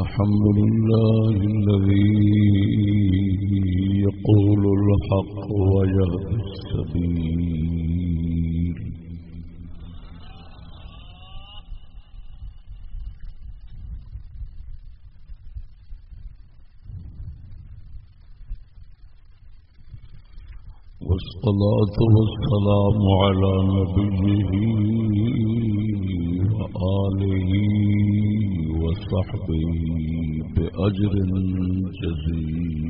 الحمد لله الذي يقول الحق ويهدي السبيل. والصلاة والسلام على نبيه وآله وصحبه بأجر جزيل.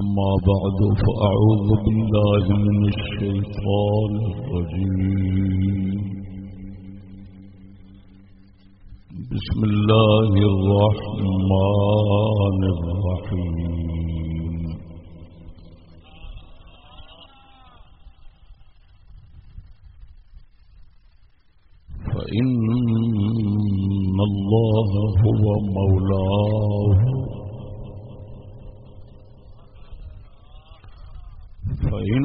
أما بعد فأعوذ بالله من الشيطان الرجيم. بسم الله الرحمن الرحيم. الله هو مولاه. فإن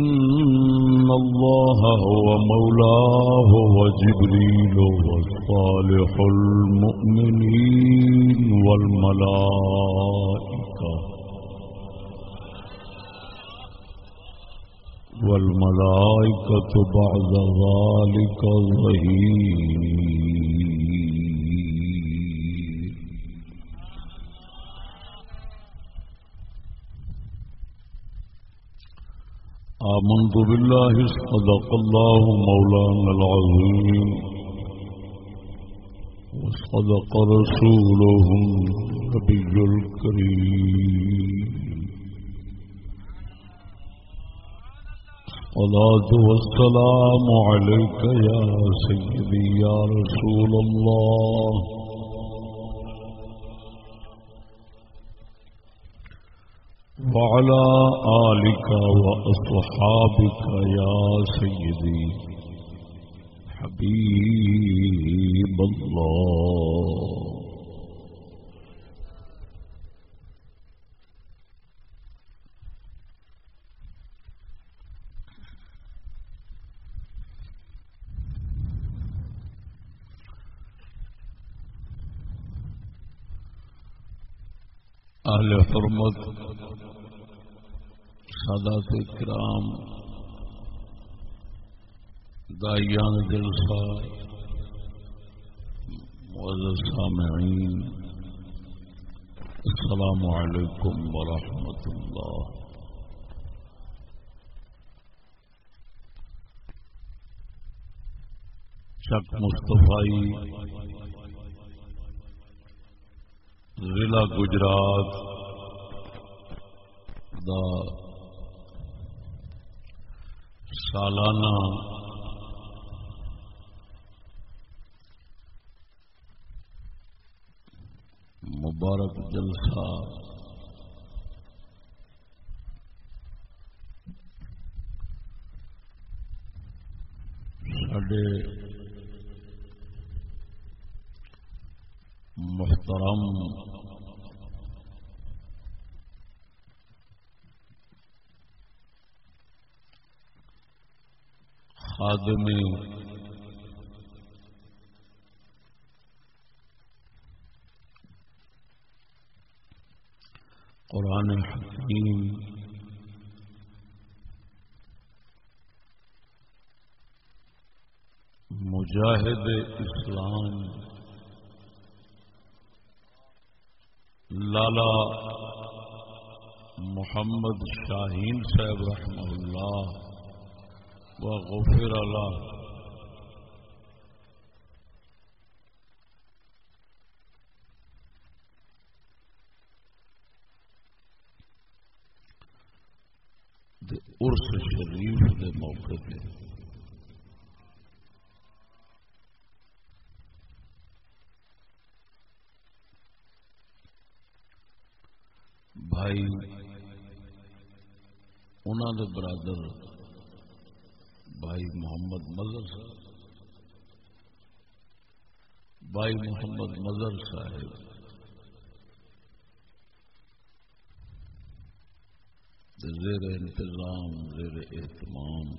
الله هو مولاه وجبريل والصالح المؤمنين والملائكة. والملائكة بعد ذلك ظهير آمنت بالله صدق الله مولانا العظيم وصدق رسوله النبي الكريم. الصلاة والسلام عليك يا سيدي يا رسول الله. وعلى آلك وأصحابك يا سيدي حبيب الله. اہل حرمت سادات کرام، دائیان جلسہ معزز سامعین، السلام علیکم ورحمۃ اللہ۔ شک مصطفی، ضلع گجرات دا سالانہ مبارک جلسہ۔ سڈے محترم خادم قرآن حکیم۔ مجاہد اسلام۔ لالا محمد شاہین صاحب رحمہ اللہ۔ و غفر اللہ ارس شریف کے موقع پہ بھائی انہوں نے برادر بھائی محمد مظہر صاحب۔ بھائی محمد مظہر صاحب۔ زیر انتظام زیر اہتمام۔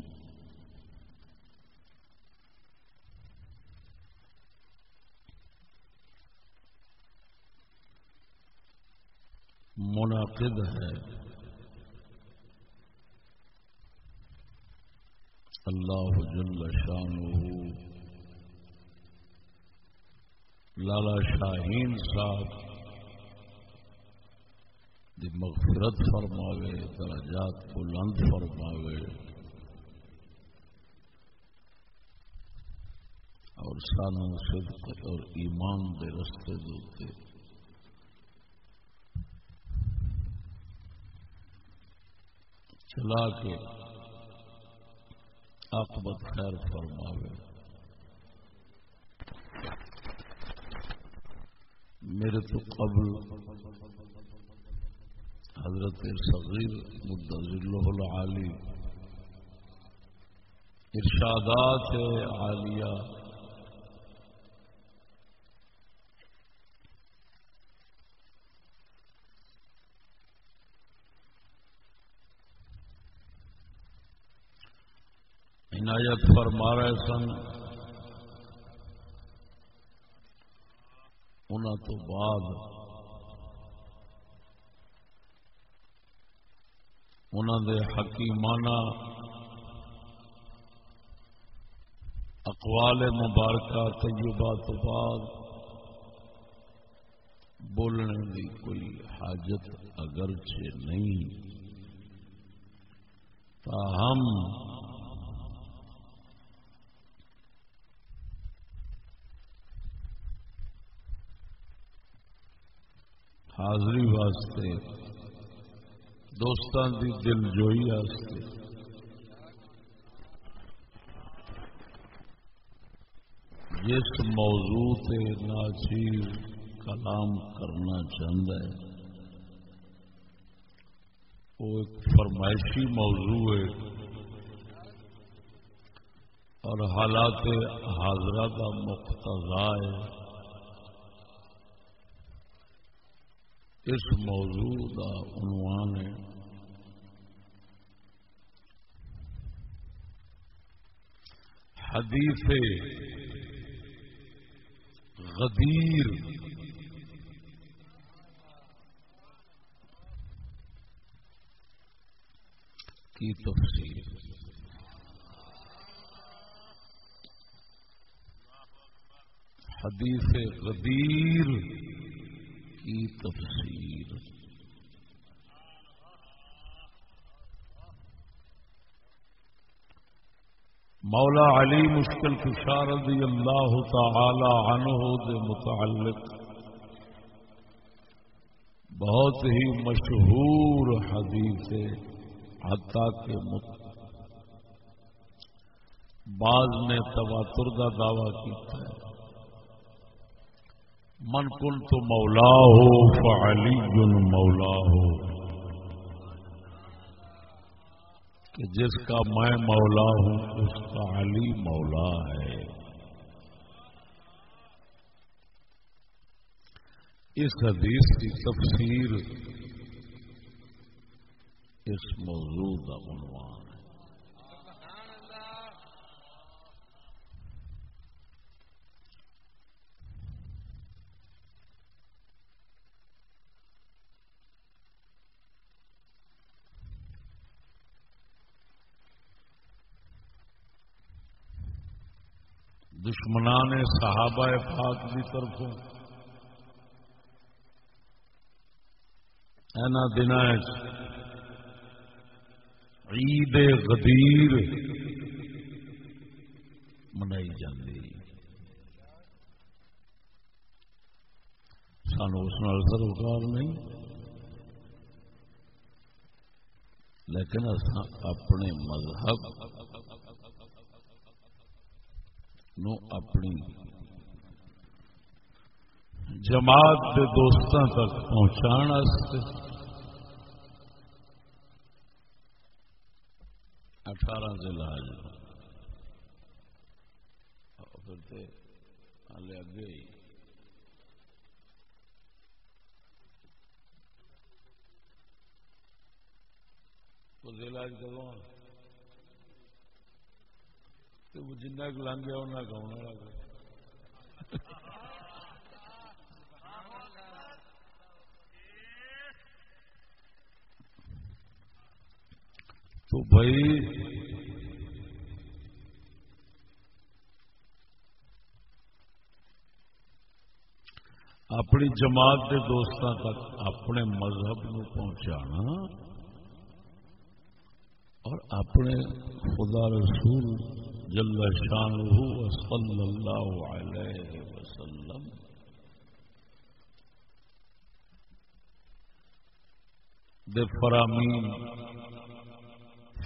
منعقد ہے۔ اللہ جل شانہ لالا شاہین صاحب دی مغفرت فرماوے، درجات بلند فرماوے۔ اور سانو صدق اور ایمان دے رستے دوتے چلا کے عاقبت خیر فرماوے۔ میرے تو قبل حضرت صغیر مدضل العالی ارشادات عالیہ عنایت فرما رہے سن۔ ان تو بعد انہوں دے حکیمانہ اقوال مبارکہ طیبہ تو بعد بولنے کی کوئی حاجت اگرچہ نہیں، تاہم حاضری واسطے دوستان دی دل جوئی آستے جس موضوع تے ناچیر کلام کرنا چاہتا ہے، وہ ایک فرمائشی موضوع ہے۔ اور حالات حاضرہ کا مقتضا ہے۔ اس موضوع کا عنوان ہے حدیث غدیر کی تفصیل۔ حدیث غدیر کی تفسیر مولا علی مشکل کشار رضی اللہ تعالی عنہ دے متعلق بہت ہی مشہور حدیث ہے حتیٰ کے مت بعض نے تواتر کا دعویٰ کیا ہے۔ من کن تو مولا ہو فعلی مولا ہو کہ جس کا میں مولا ہوں، اس کا علی مولا ہے۔ اس حدیث کی تفسیر اس موضوع کا عنوان دشمنان صحابہ پاک کی طرفوں۔ اینا دن عید غدیر منائی جاتی سانو اس نال سروکار نہیں۔ لیکن اپنے مذہب نو اپنی جماعت کے دوستوں تک پہنچا اٹھارہ ضلع پھر اگے ضلع کرو تو جنہ لنگ گیا انہیں گاؤں والا تو بھائی اپنی جماعت کے دوستوں تک اپنے مذہب نو پہنچانا اور اپنے خدا رسول جل شان صلی اللہ علیہ وسلم۔ دے فرامین،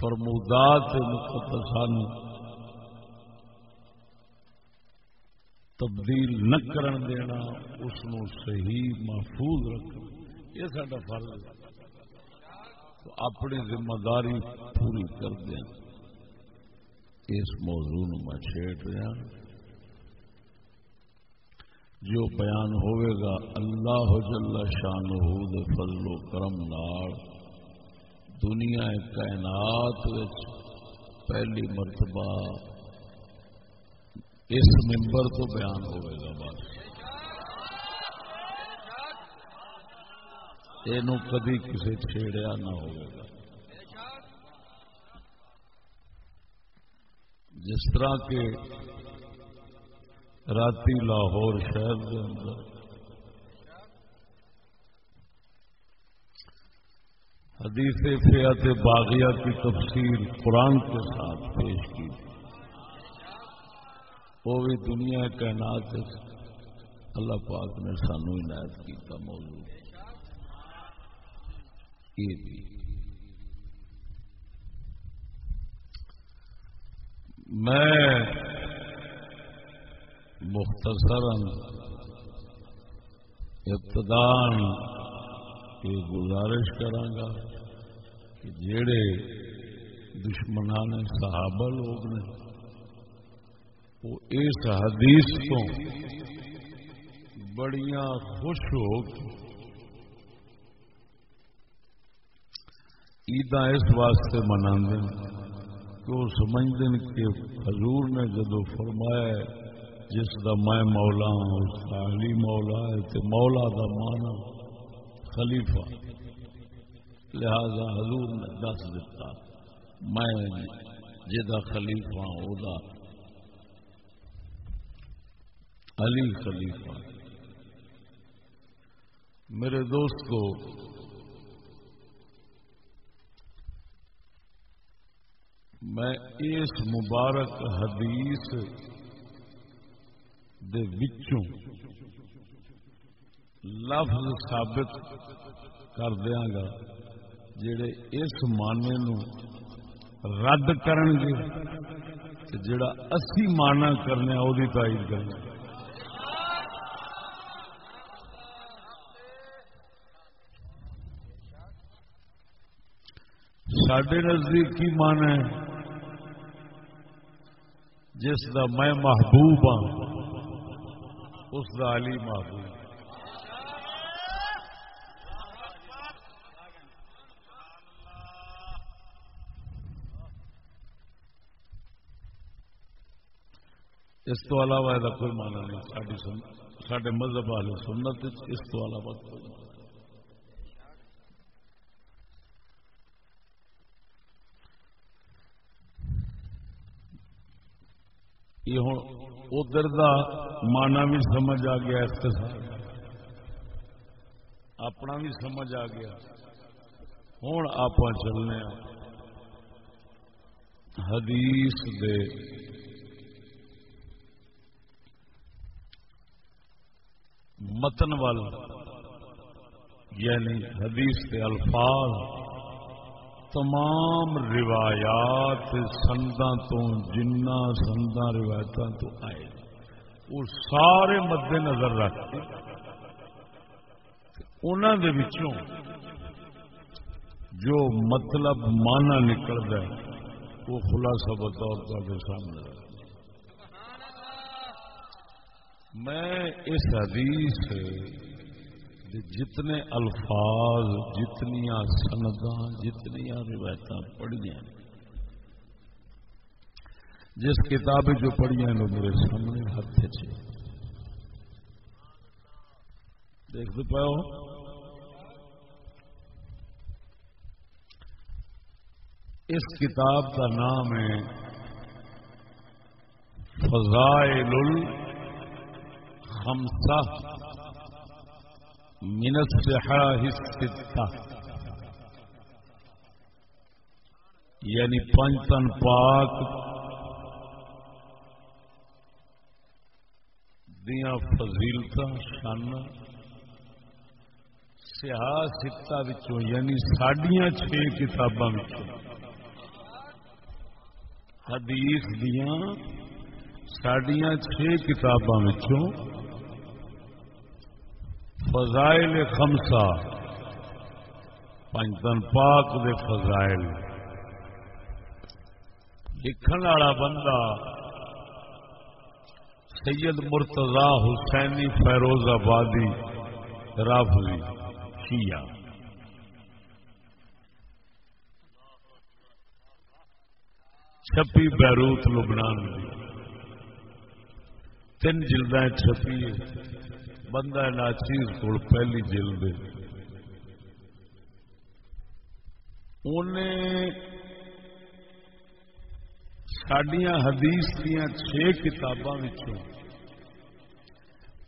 فرمودات مقدسان تبدیل نہ کرن دینا، اس نو صحیح محفوظ رکھنا۔ یہ سارا فرض ہے۔ اپنی ذمہ داری پوری کر دیں۔ اس موضوع میں چھیڑ رہا جو بیان ہوئے گا، اللہ جل شان فضل و کرم نال دنیا کائنات پہلی مرتبہ اس ممبر تو بیان ہوئے گا بس یہ کدی کسی چھیڑیا نہ گا۔ جس طرح کے راتی لاہور شہر کے اندر حدیث فیات باغیہ کی تفسیر قرآن کے ساتھ پیش کی وہ بھی دنیا کائنات اللہ پاک نے سانو عنایت کیا موضوع یہ بھی۔ میں مختصر ابتدان یہ گزارش کرانگا کہ جڑے دشمنان صحابہ لوگ نے، وہ اس حدیث تو بڑیاں خوش ہو عید اس واسطے منا کہ وہ سمجھتے ہیں کہ حضور نے جدو فرمایا جس کا میں مولا ہوں، اس کا علی مولا ہے تو مولا کا مانا خلیفہ۔ لہذا حضور نے دس دیتا میں جا خلیفہ ہوں علی خلیفہ۔ میرے دوست کو میں اس مبارک حدیث دے وچوں لفظ ثابت کر دیا گا، جڑے اس معنی نو رد کرن گے جڑا اسی مانا کرنے وہ تائید کرنا سڈے نزدیک کی مان ہے۔ جس کا میں محبوب ہوں اس کا علی محبوب۔ اس تو علاوہ یہ کوئی مانا نہیں سڈے مذہب والے سنت، اس تو علاوہ کوئی مانا یہ ہوں، ادھر کا مانا بھی سمجھ آ گیا اختصار اپنا بھی سمجھ آ گیا۔ ہوں آپ چلنے حدیث دے۔ متن وال یعنی حدیث کے الفاظ۔ تمام روایات سندا تو جنہ سندا روایت تو آئے۔ وہ سارے مد نظر رکھتے انہوں جو مطلب مانا نکلتا ہے، وہ خلاصہ بطور تے سامنے میں اس حدیث جتنے الفاظ جتنی سند جتنی روایت پڑھیا جس کتاب جو پڑھیا وہ میرے سامنے ہاتھ چ دیکھتے پاؤ۔ اس کتاب کا نام ہے فضائل الخمسہ من الصحاح الستہ یعنی پنچتن پاک دیا فضیلت شانہ سیاح سکتا وچوں یعنی سڈیا چھ کتاباں وچوں۔ حدیث دیا سڈیا چھ کتاباں وچوں۔ فضائل خمسا پنجتن پاک دے فضائل۔ لکھن والا بندہ سید مرتضی حسینی فیروز آبادی، رافضی، شیعہ۔ چھپی بیروت، لبنان تین جلد چھپی۔ بندہ ناچیز کو پہلی جلد سڈیا حدیث دیا چھ کتاباں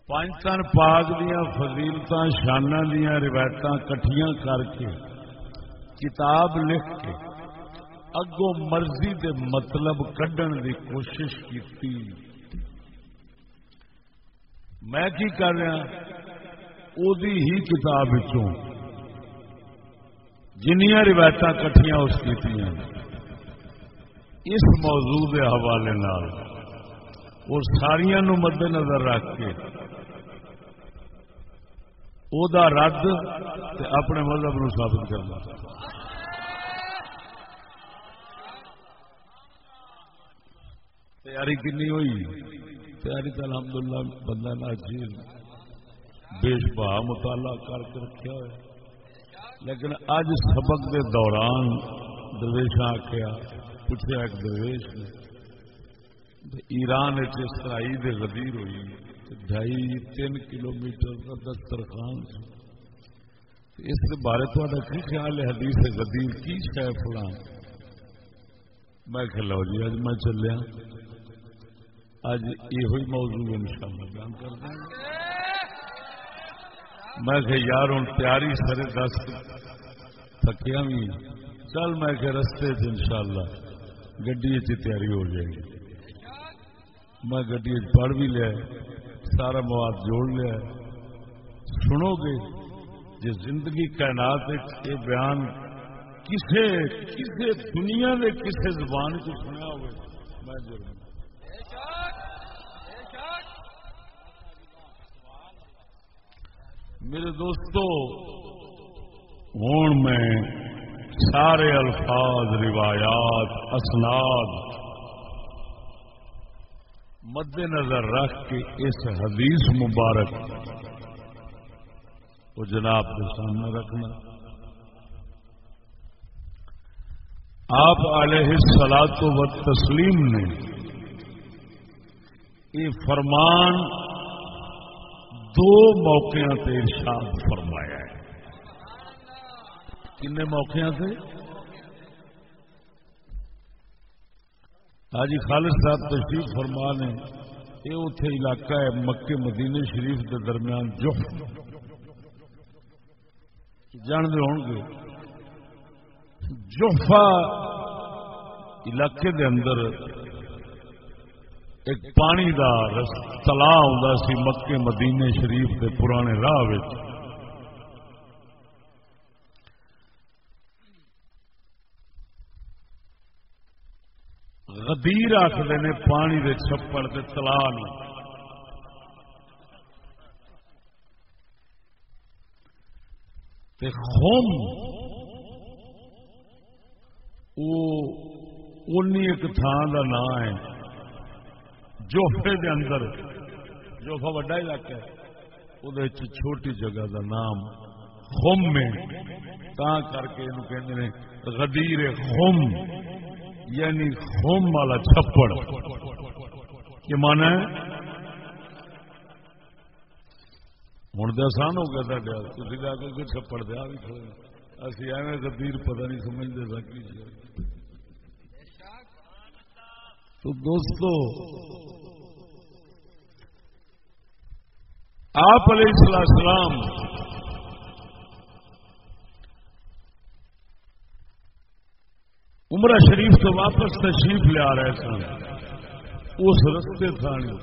پانچن پاک دیا فضیلت شانہ دیا روایت کٹیاں کر کے کتاب لکھ کے اگو مرضی دے مطلب کڈن دی کوشش کی میں کی کر رہا دی ہی کتاب جنیا روایت کٹیاں اس کی اس موضوع کے حوالے وہ ساریا مد نظر رکھ کے او دا رد اپنے مذہب نو ثابت کرنا۔ تیاری کنی ہوئی؟ تیاری تو الحمد للہ بندہ ناچیز بیش بہا مطالعہ کر کے رکھا ہے لیکن اج سبق دے دوران درویش آخیا پوچھا ایک درویش نے ایران اسرائیل دے غدیر ہوئی ڈھائی تین کلو میٹر کا دسترخان اس بارے تھوڑا کی خیال ہے حدیث غدیر؟ کی شہ فلان میں کہ لو جی اج میں چلیا۔ اج یہ موضوع ان شاء اللہ بیان کر دیں میں کہ یار ہوں تیاری سر دس تھکیا بھی۔ چل میں کہ رستے ان شاء اللہ گڈی تیاری ہو جائے گی۔ میں گڈی پڑھ بھی لیا سارا مواد جوڑ لیا سنو گے جی زندگی کائنات یہ بیان کسے کسے دنیا نے کسے زبان کو سنیا ہوئے۔ میں ضرور میرے دوستو ہوں میں سارے الفاظ، روایات، اسناد مد نظر رکھ کے اس حدیث مبارک کو جناب کے سامنے رکھنا۔ آپ علیہ سلاد و تسلیم نے یہ فرمان دو موقع ارشاد فرمایا ہے۔ کن موقع سے حاجی ہاں خالد صاحب تشریف فرما نے یہ اتے علاقہ ہے مکے مدینے شریف کے درمیان جف جانتے ہو گے۔ جوفا علاقے دے اندر ایک پانی دا تلا آ مکے مدینے شریف کے پرانے راہ غدیر آخر نے پانی دے چھپڑ کے تلا خوم وہ ایک تھان کا نام ہے۔ جوفے دے اندر۔ جوفا وڈا علاقہ ہے۔ وہ چھوٹی جگہ دا نام خم میں تا کر کے کہ غدیر خم یعنی خم والا چھپڑ۔ کہ مانا ہوں تو آسان ہو گیا تھی جا کے چھپڑ دیا بھی کھڑے۔ اسی ایویں غدیر پتہ نہیں سمجھتے سکتی تو دوستو آپ علیہ السلام عمرہ شریف تو واپس تشریف لے آ رہے سن۔ اس رستے تھانی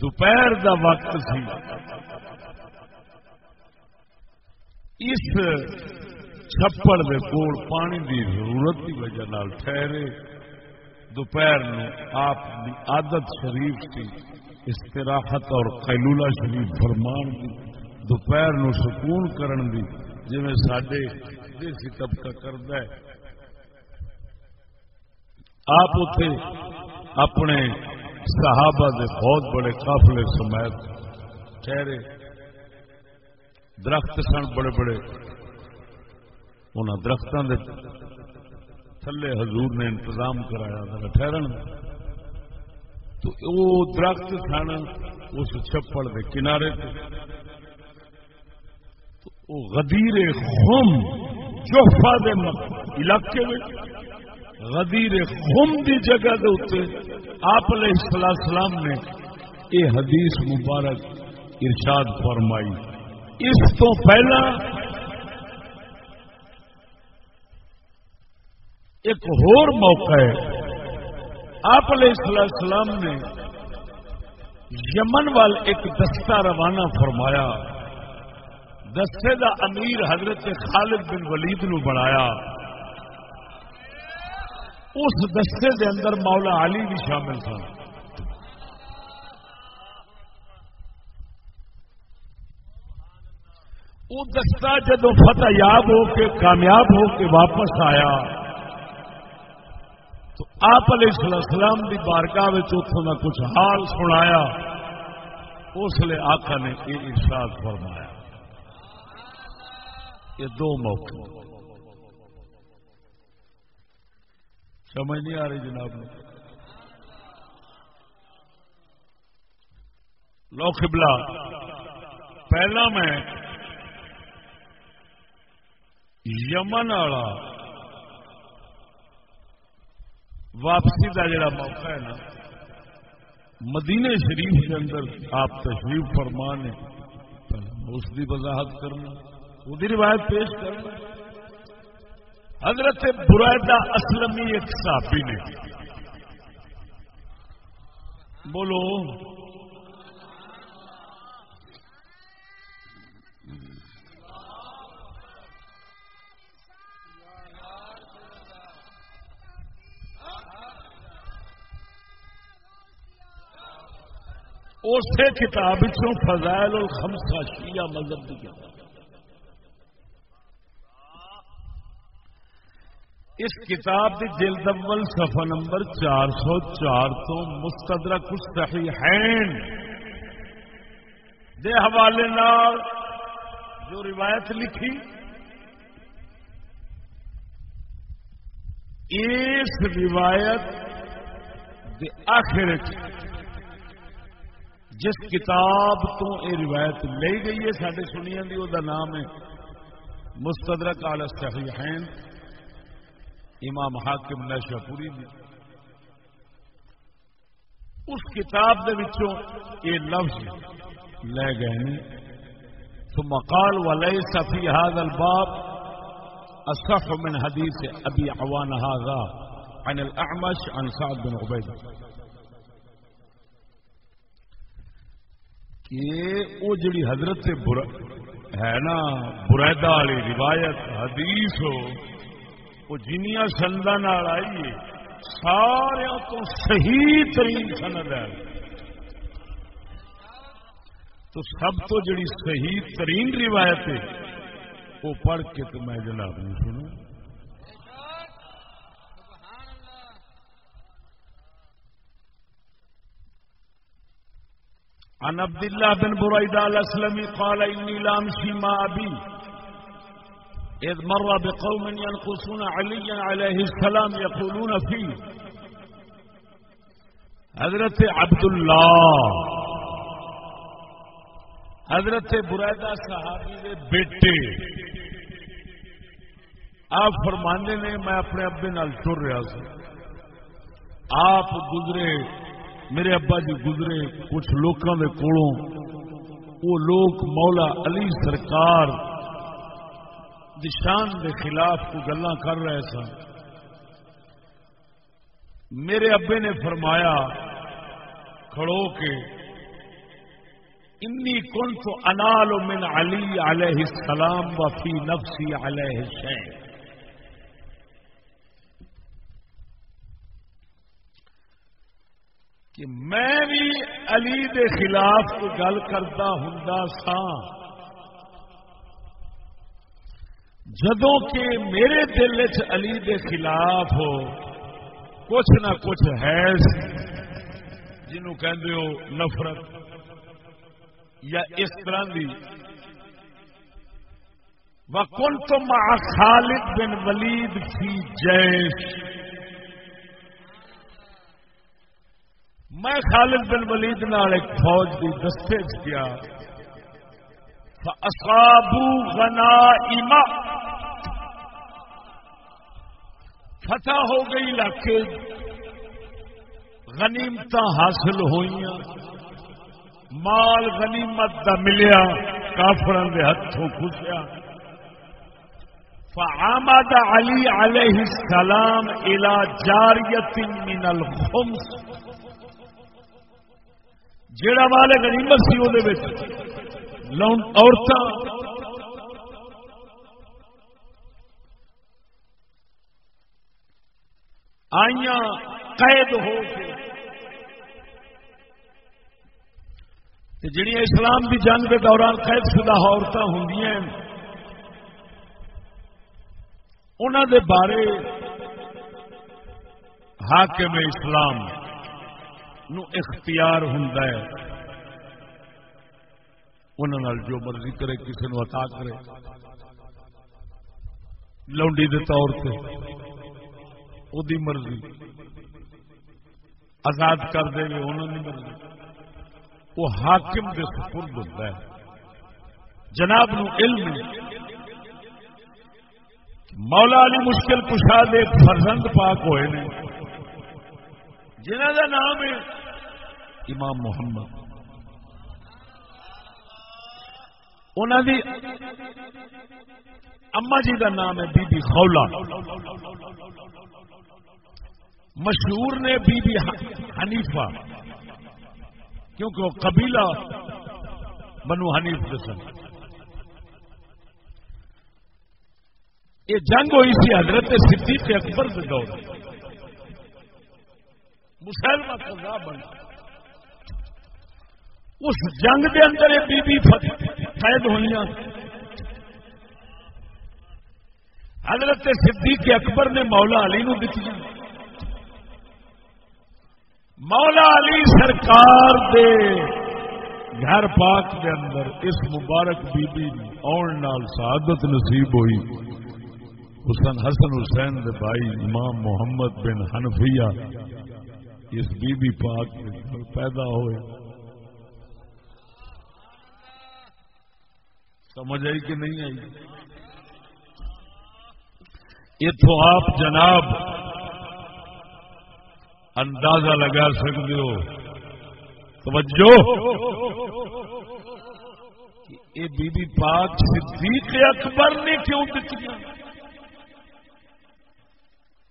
دوپہر دا وقت سی۔ اس چھپڑ دے کول پانی دی ضرورت کی وجہ نال ٹھہرے۔ دوپہر آپ عادت شریف کی استراحت اور قیلولہ شریف فرمان دی، دوپہر نو سکون کرن دی جی میں سڈے دیسی طبقہ کرد ہے۔ آپ اتے اپنے صحابہ دے بہت بڑے قافلے سمیت ٹھہرے، درخت سن بڑے بڑے۔ انہوں درختوں دے تھلے حضور نے انتظام کرایا ٹھہرن۔ تو وہ درخت سن اس چھپڑ کے کنارے وہ غدیر خم جوفا دے علاقے میں، غدیر خم دی جگہ دے اتنے آپ علیہ السلام نے یہ حدیث مبارک ارشاد فرمائی۔ اس تو پہلا ایک اور موقع ہے۔ آپ علیہ السلام نے یمن وال ایک دستہ روانہ فرمایا دستے دا امیر حضرت خالد بن ولید نو بنایا۔ اس دستے دے اندر مولا علی بھی شامل سن وہ دستہ جدو فتح یاب ہو کے، کامیاب ہو کے واپس آیا۔ تو آپ علیہ السلام کی بارگاہ اتوں کا کچھ حال سنایا، اس لیے آقا نے یہ ارشاد فرمایا۔ یہ دو موقع سمجھ نہیں آ رہی جناب؟ لو قبلہ۔ پہلا میں یمن والا واپسی کا جڑا موقع ہے نا مدینے شریف کے اندر آپ تشریف فرمان اس کی وضاحت کرنا وہی روایت پیش کرنا۔ حضرت برائدہ اسلمی ایک صحابی نے، بولو اسی کتاب فضائل الخمسہ شیعہ مذہب کی کتاب۔ اس کتاب کی جلد اول صفحہ نمبر چار سو چار تو مستدرک الصحیحین دے حوالے نال جو روایت لکھی، اس روایت دے آخر جس کتاب تو یہ روایت لے گئی ہے سارے سنیا کی وہ نام ہے مستدرک آل صحیحین، امام حاکم نشا پوری دی۔ اس کتاب دے وچوں یہ لفظ لے گئے ہیں۔ ثم قال، وليس في هذا الباب اصح من حديث ابي عوان هذا عن الاعمش عن سعد بن عبيده کہ وہ جڑی حضرت ہے نا برائدہ والی روایت، حدیث ہو وہ جنیا سندان آئی سارے تو صحیح ترین سند ہے۔ تو سب تو جڑی صحیح ترین روایت ہے وہ پڑھ کے تو میں جناب نہیں سنوں۔ عن عبد الله بن بريدة الأسلمي قال إني لا أمشي مع أبي إذ مر بقوم ينقصون عليا عليه السلام يقولون فيه حضرت عبد الله حضرت بريدة صحابی دے بیٹے. آپ فرمانے نے میں اپنے ابے نال ٹر رہا سا. آپ گزرے میرے ابا جی گزرے کچھ لوگوں کے کولوں، وہ لوگ مولا علی سرکار دشان کے خلاف کو گلا کر رہے سن۔ میرے ابے نے فرمایا، کھڑو کے انی کن تو انال من علی علیہ السلام وفی نفسی علیہ شیخ کہ میں بھی علی دے خلاف گل کرتا ہوں سا۔ جدوں کہ میرے دل چ علی دے خلاف ہو، کچھ نہ کچھ ہے جنوں کہ نفرت یا اس طرح کی وکن تو خالد بن ولید فی جیش میں خالد بن ولید نال ایک فوج کی دستے گیا۔ اصابو غنا فتح ہو گئی علاقے۔ غنیمت حاصل ہوئی مال غنیمت دا ملیا۔ کافر ہاتھوں خوشیا فعامد علی علیہ السلام الى جاریت من الخمس۔ جیڑا والے غنیمت سی وہ عورتیں آئیاں قید ہو کے۔ جڑی اسلام کی جنگ کے دوران قید شدہ عورتیں ہوں انہوں دے بارے حاکم اسلام نو اختیار ہوں انہوں جو مرضی کرے کسی نو عطا کرے۔ لونڈی دے طور سے وہ مرضی۔ آزاد کر دے گے انہوں مرضی۔ وہ حاکم کے سپرد ہوتا ہے۔ جناب نو علم مولا علی مشکل کشا دے فرزند پاک ہوئے نے۔ جنہ کا نام ہے امام محمد۔ انہوں دی اما جی کا نام ہے بی بی خولا مشہور نے بی بی حنیفہ۔ کیونکہ وہ قبیلہ بنو حنیف کے سن۔ یہ جنگ ہوئی سی حضرت صدیق اکبر کے دور۔ مسلمان کا بنا اس جنگ دے اندر بی بی قید ہوئی حضرت صدیق اکبر نے مولا علی نو دیتی مولا علی سرکار دے گھر پاک دے اندر اس مبارک بی بی آن نال سعادت نصیب ہوئی۔ حسن حسن حسین دے بھائی امام محمد بن حنفیہ اس بی بی پاک پیدا ہوئے۔ سمجھ آئی کہ نہیں آئی؟ یہ تو آپ جناب اندازہ لگا سکتے ہو۔ توجہ۔ یہ بی بی پاک صدیق اکبر نے کیوں دیتی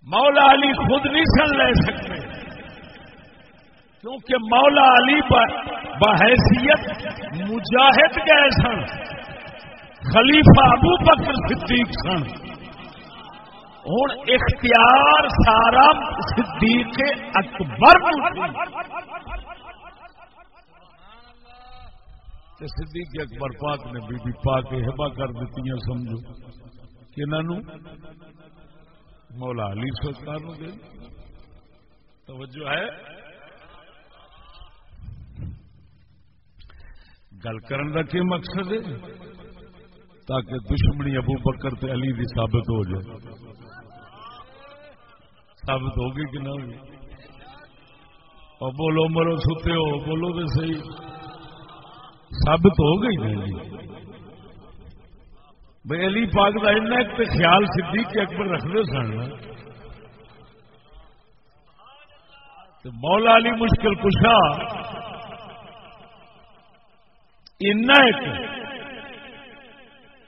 مولا علی خود نہیں سن لے سکتے۔ کیونکہ مولا علی بحیثیت مجاہد گئے سن۔ خلیفہ ابو بکر صدیق سن۔ ہوں اختیار سارا صدیق اکبر صدیق اکبر پاک نے بی بی پاک ہبا کر دیتی سمجھو۔ کہ مولا علی سرکار دے۔ توجہ ہے۔ گل کرن کا کیا مقصد ہے؟ تاکہ دشمنی ابو بکر تے علی دی ثابت ہو جائے۔ ثابت ہوگی کہ نہ ہوگی اور بولو مرو ستے ہو، بولو تو صحیح۔ ثابت ہو گئی نہیں بھائی علی پاک کا ایک تو خیال صدیق کے اکبر رکھتے سن مولا علی مشکل کشا۔ ایک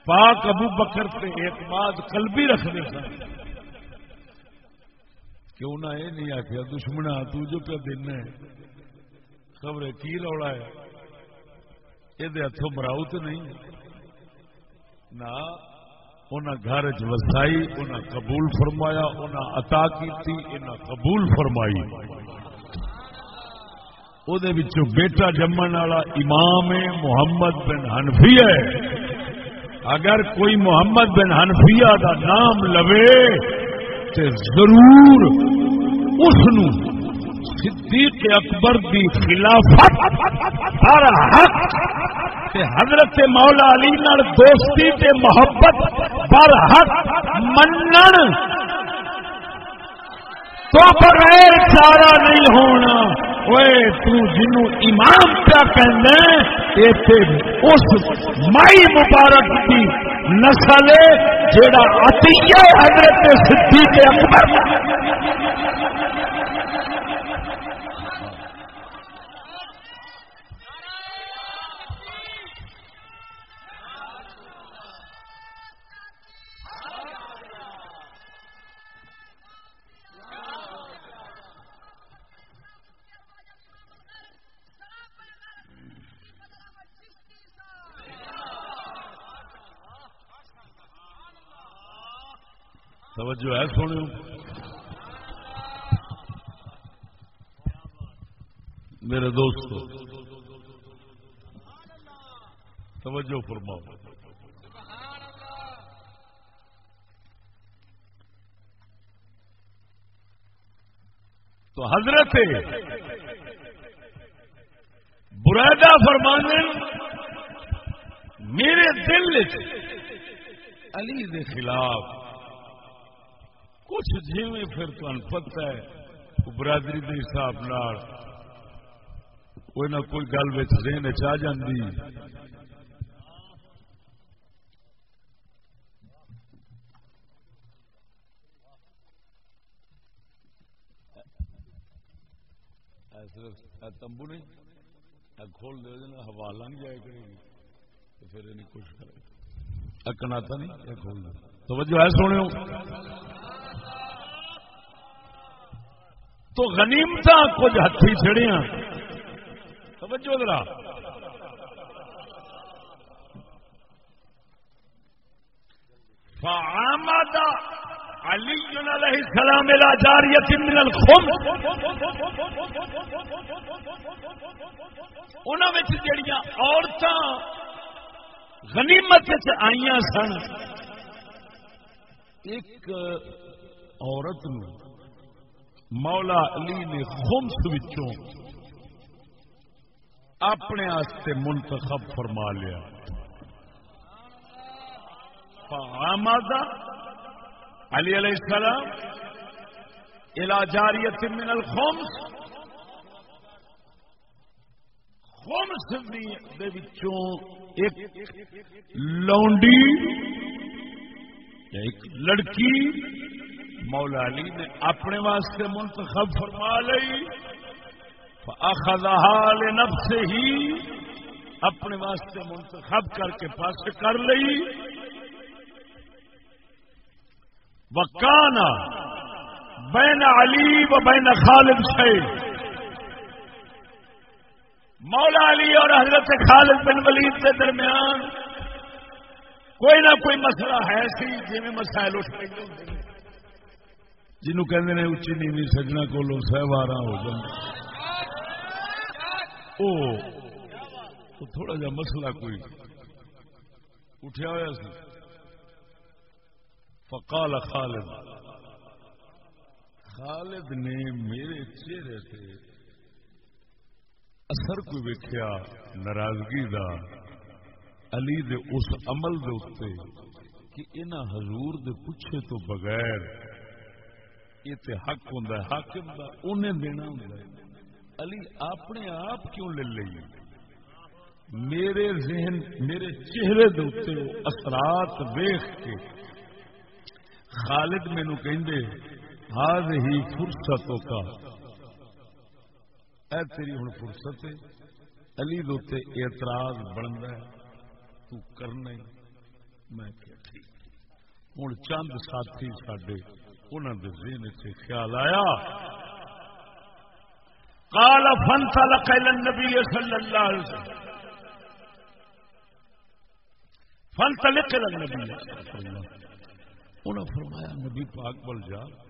پاک ابو بکر سے اعتماد قلبی رکھتے سن۔ کیوں نہ یہ نہیں آخیا دشمنا تو پہ دن ہے۔ خبر کی روڑا ہے؟ یہ ہاتھوں مراؤ تو نہیں۔ نہ گھر چ وسائی انہیں قبول فرمایا انہیں عطا کی قبول فرمائی۔ وہ بیٹا جمن والا امام محمد بن حنفی ہے۔ اگر کوئی محمد بن حنفیہ کا نام لوے تو ضرور اس صدیق اکبر کی خلافت ہر حق حضرت مولا علی نال دوستی تے محبت بر حق منن تو بغیر چارہ نہیں ہونا جنو امام کیا کہنا اس مائی مبارک کی نسل ہے جڑا عطیہ حضرت صدیق اکبر۔ توجہ ہے سونے میرے دوست توجہ فرماؤ۔ تو حضرت برائدہ فرمانے، میرے دل علی دے خلاف کچھ جیویں پھر تمہیں پتا ہے برادری کے حساب نال۔ کوئی نہ کوئی گل ذہن چاہ جاندی۔ تمبو نہیں کھول دے دینا ہوا لنگ جائے کرے گی۔ تو پھر کچھ کرے اکنا نہیں کھول دے۔ توجہ ہے سونے تو غنیمت کچھ ہاتھی چڑیا توجہ ذرا۔ فآمد علی علیہ السلام الى جاریت من الخم انہوں میں جڑیاں عورتاں غنیمت وچ آئیاں سن۔ ایک عورت نو مولا علی نے خمس وچوں اپنے آستے منتخب فرما لیا۔ آمادہ علی علیہ السلام جاریت من الخمس۔ خمس دے وچوں ایک لونڈی ایک لڑکی مولا علی نے اپنے واسطے منتخب فرما لئی اخذ نب سے ہی اپنے واسطے منتخب کر کے پاس کر لئی۔ وکانا بین علی و بین خالد سے مولا علی اور حضرت خالد بن ولید کے درمیان کوئی نہ کوئی مسئلہ ہے سی جی مسائل اٹھ رہے ہیں جنوں کہ اچھی نیوی سجنا کو سہوارا ہو جائے تھوڑا جا مسئلہ کوئی۔ اٹھا ہوا سی۔ فقال خالد۔ خالد نے میرے چہرے سے اثر کوئی ویکیا ناراضگی دا۔ علی دے اس عمل دے اتے کہ انہ حضور دے پوچھے تو بغیر یہ تے حق ہوں حاکم دا انہیں دینا ہوں علی، اپنے آپ کیوں لے لئی؟ میرے ذہن، میرے چہرے دے اثرات ویخ کے خالد مینو کہ ہاض ہی فرصتوں کا۔ اے تیری ہوں فرصت ہے علی دوتے اعتراض بنتا ہے، تو کرنا میں کیا ٹھیک۔ ہوں چند ساتھی سڈے انہوں نے ذہن سے خیال آیا۔ قال، فانطلق الى النبي صلى الله عليه وسلم۔ فانطلق الى النبي صلى الله فرمایا، نبی پاک بل جا۔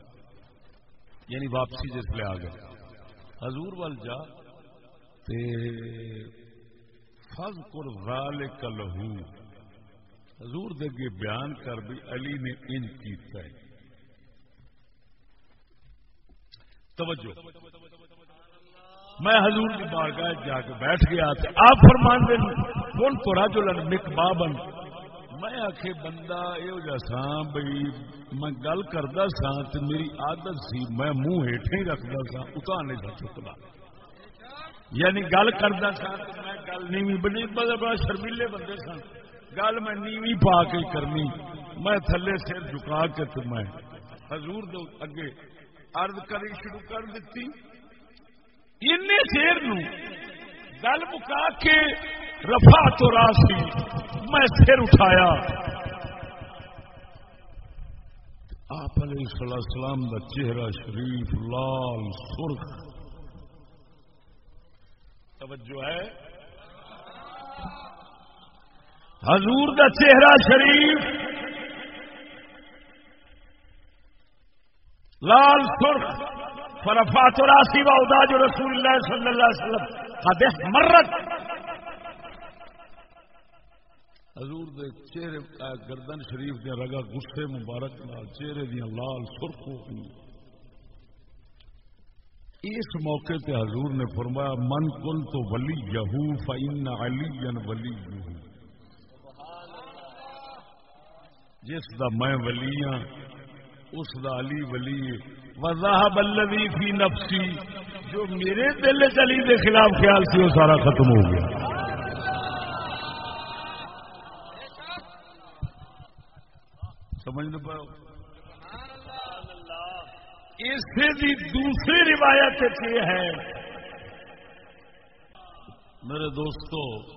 یعنی واپسی جس لے آ گئے۔ حضور وال جا۔ تے فض کر رال لہو۔ حضور دے بیان کر بھی علی نے ان کیتا ہے۔ توجہ۔ میں حضور کی بارگاہ جا کے بیٹھ گیا آپ فرمان دیں کون تو راجولن مک بابن میں آخ بندہ یہ سا بھائی میں گل کرتا سا تو میری عادت سی، میں منہ ہیٹ ہی رکھتا سا اتنا نہیں تھا چکتا یعنی گل کرتا سا میں گل نیوی بنی، بڑا شرمیلے بندے سن گل میں نیوی پا کے کرنی، میں تھلے سر جکا کے تو میں حضور دو اگے ارد کری شروع کر دیتی۔ ان چیر گل مکا کے رفا تو راسی میں سر اٹھایا۔ آپ علیہ السلام کا چہرہ شریف لال سرخ۔ توجہ ہے۔ حضور کا چہرہ شریف لال سرخ، فرفات راسی و اداج رسول اللہ صلی اللہ علیہ وسلم قد مرت۔ حضور دے چہرے گردن شریف دیا رگا گسے مبارک نال، چہرے دیا لال سرخ ہو گئی اس موقع تے حضور نے فرمایا، من کن تو ولی یہو فن علی ولی جس دا میں ولی ہاں اس دا علی ولی۔ وضاحب الذی فی نفسی جو میرے دل چلی دے خلاف خیال سی، وہ سارا ختم ہو گیا۔ سمجھ نہیں پاؤ۔ اسے بھی دوسری روایت یہ ہے۔ میرے دوستو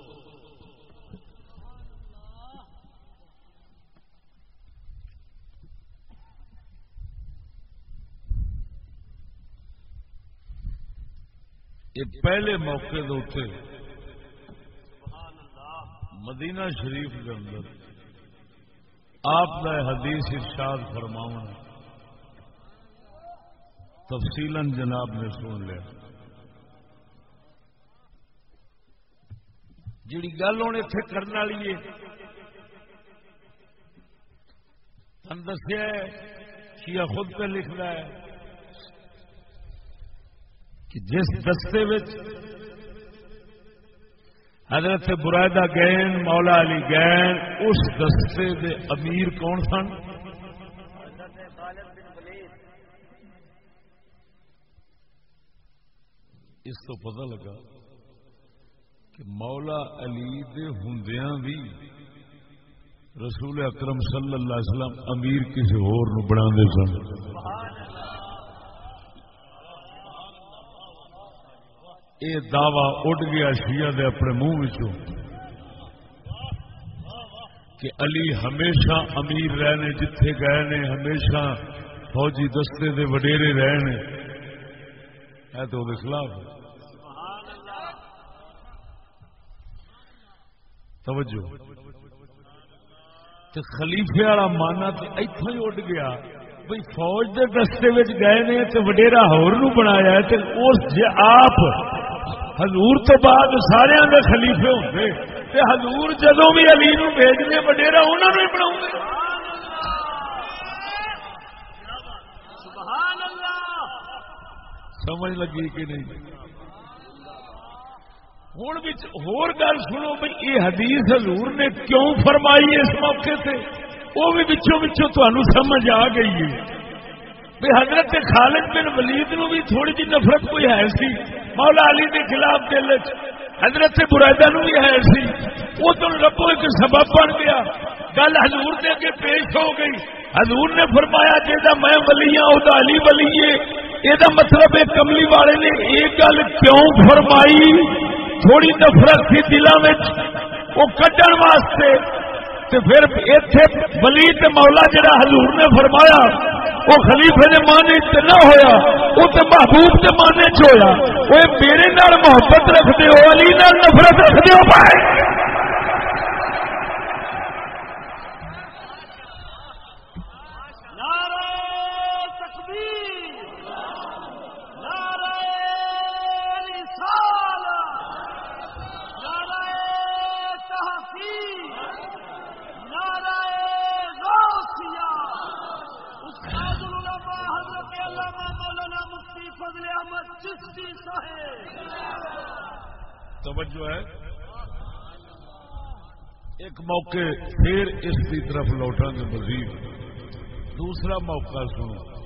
یہ پہلے موقع دے مدینہ شریف کے اندر۔ آپ کا حدیث ارشاد فرماؤ تفصیل جناب نے سن لیا۔ جیڑی گل ہوں اتے کرنے والی ہے۔ تم دسیا شیعہ خود پہ لکھ رہا ہے۔ کہ جس دستے حضرت برائدہ گین، مولا علی گین، اس دستے دے امیر کون سن؟ اس تو پتہ لگا کہ مولا علی دے ہندیاں بھی رسول اکرم صلی اللہ علیہ وسلم امیر کسی ہور نو بنا دے سن۔ یہ دعوی اڈ گیا شیعہ دے اپنے منہ کہ علی ہمیشہ امیر رہنے جتھے گئے نے، ہمیشہ فوجی دستے دے وڈیرے رہنے۔ ہے تو وہ خلاف۔ توجہ۔ تو خلیفے والا مانا تو اتوں ہی اڈ گیا۔ بھائی فوج دے دستے گئے نے تو وڈیرا ہور بنایا تو اس آپ حضور تو بعد سارے دے خلیفے ہوں تے حضور جدو بھی علی نو بھیجنے وڈیرا انہوں نے بنا سمجھ لگی کہ نہیں؟ ہوں گل سنو بھائی یہ حدیث حضور نے کیوں فرمائی اس موقع سے وہ بھی بچوں بچوں تمہیں سمجھ آ گئی ہے۔ بھائی حضرت خالد بن ولید نو بھی تھوڑی جی نفرت کوئی ہے سی، مولا علی کے خلاف دل حضرت برائدہ نو بھی ہے سی۔ وہ تو ربو ایک سبب بن گیا۔ گل حضور دے کے پیش ہو گئی۔ حضور نے فرمایا جا میں ولی ہوں وہ علی ولی ہے۔ یہ مطلب ہے، کملی والے نے یہ گل کیوں فرمائی؟ تھوڑی نفرت تھی دلوں میں وہ کٹن واسطے تو پھر ولی تے مولا جڑا حضور نے فرمایا وہ خلیفے نے مانے چ نہ ہویا وہ تے محبوب کے مانے چ ہویا۔ وہ میرے نال محبت رکھتے ہو علی نال نفرت رکھتے ہو پائے توجہ ہے۔ ایک موقع پھر اس کی طرف لوٹا گے مزید۔ دوسرا موقع سنو۔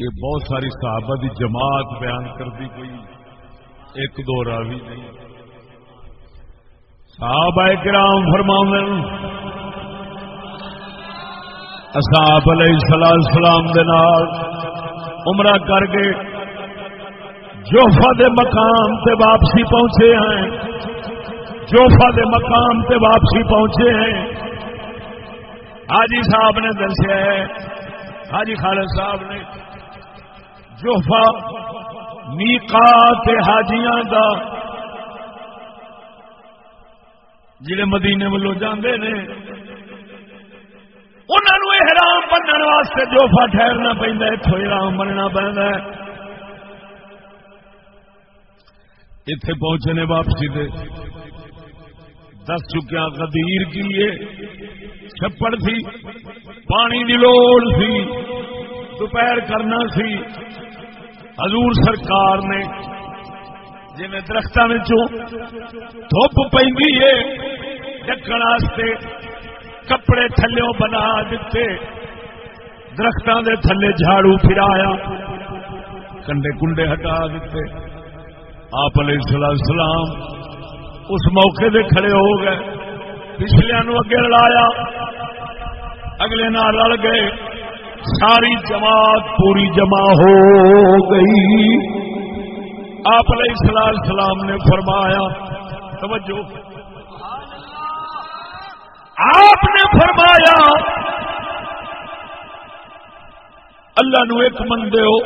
یہ بہت ساری صحابہ دی جماعت بیان کر دی کوئی ایک دو راوی نہیں۔ صحابہ کرام فرماؤں اصحاب علیہ السلام دے نال عمرہ کر کے جوفا دے مقام تے واپسی پہنچے ہیں۔ جوفا دے مقام تے واپسی پہنچے ہیں۔ حاجی صاحب نے دسیا ہے۔ حاجی خالد صاحب نے جوفا میقا کے حاجیاں دا جڑے مدینے والوں جاندے نے انہوں احرام بننے واسطے جوفا ٹھہرنا پہنتا اتو احرام بننا پہنتا ہے۔ اتے پہنچنے واپسی دے۔ دس چکیا قدیر کی چھپڑ تھی، پانی کی لوڑ سی دوپہر کرنا سی۔ حضور سرکار نے جی درختوں میں دھوپ پہ ڈکن کپڑے تھلوں بنا دیتے درختوں دے تھلے جھاڑو پھرایا، کنڈے کنڈے ہٹا دیتے آپ علیہ السلام اس موقع دے کھڑے ہو گئے۔ پچھلے اگے لڑایا اگلے نہ لڑ گئے۔ ساری جماعت پوری جمع ہو گئی۔ آپ علیہ السلام نے فرمایا، توجہ۔ آپ نے فرمایا، اللہ نو ایک من ہو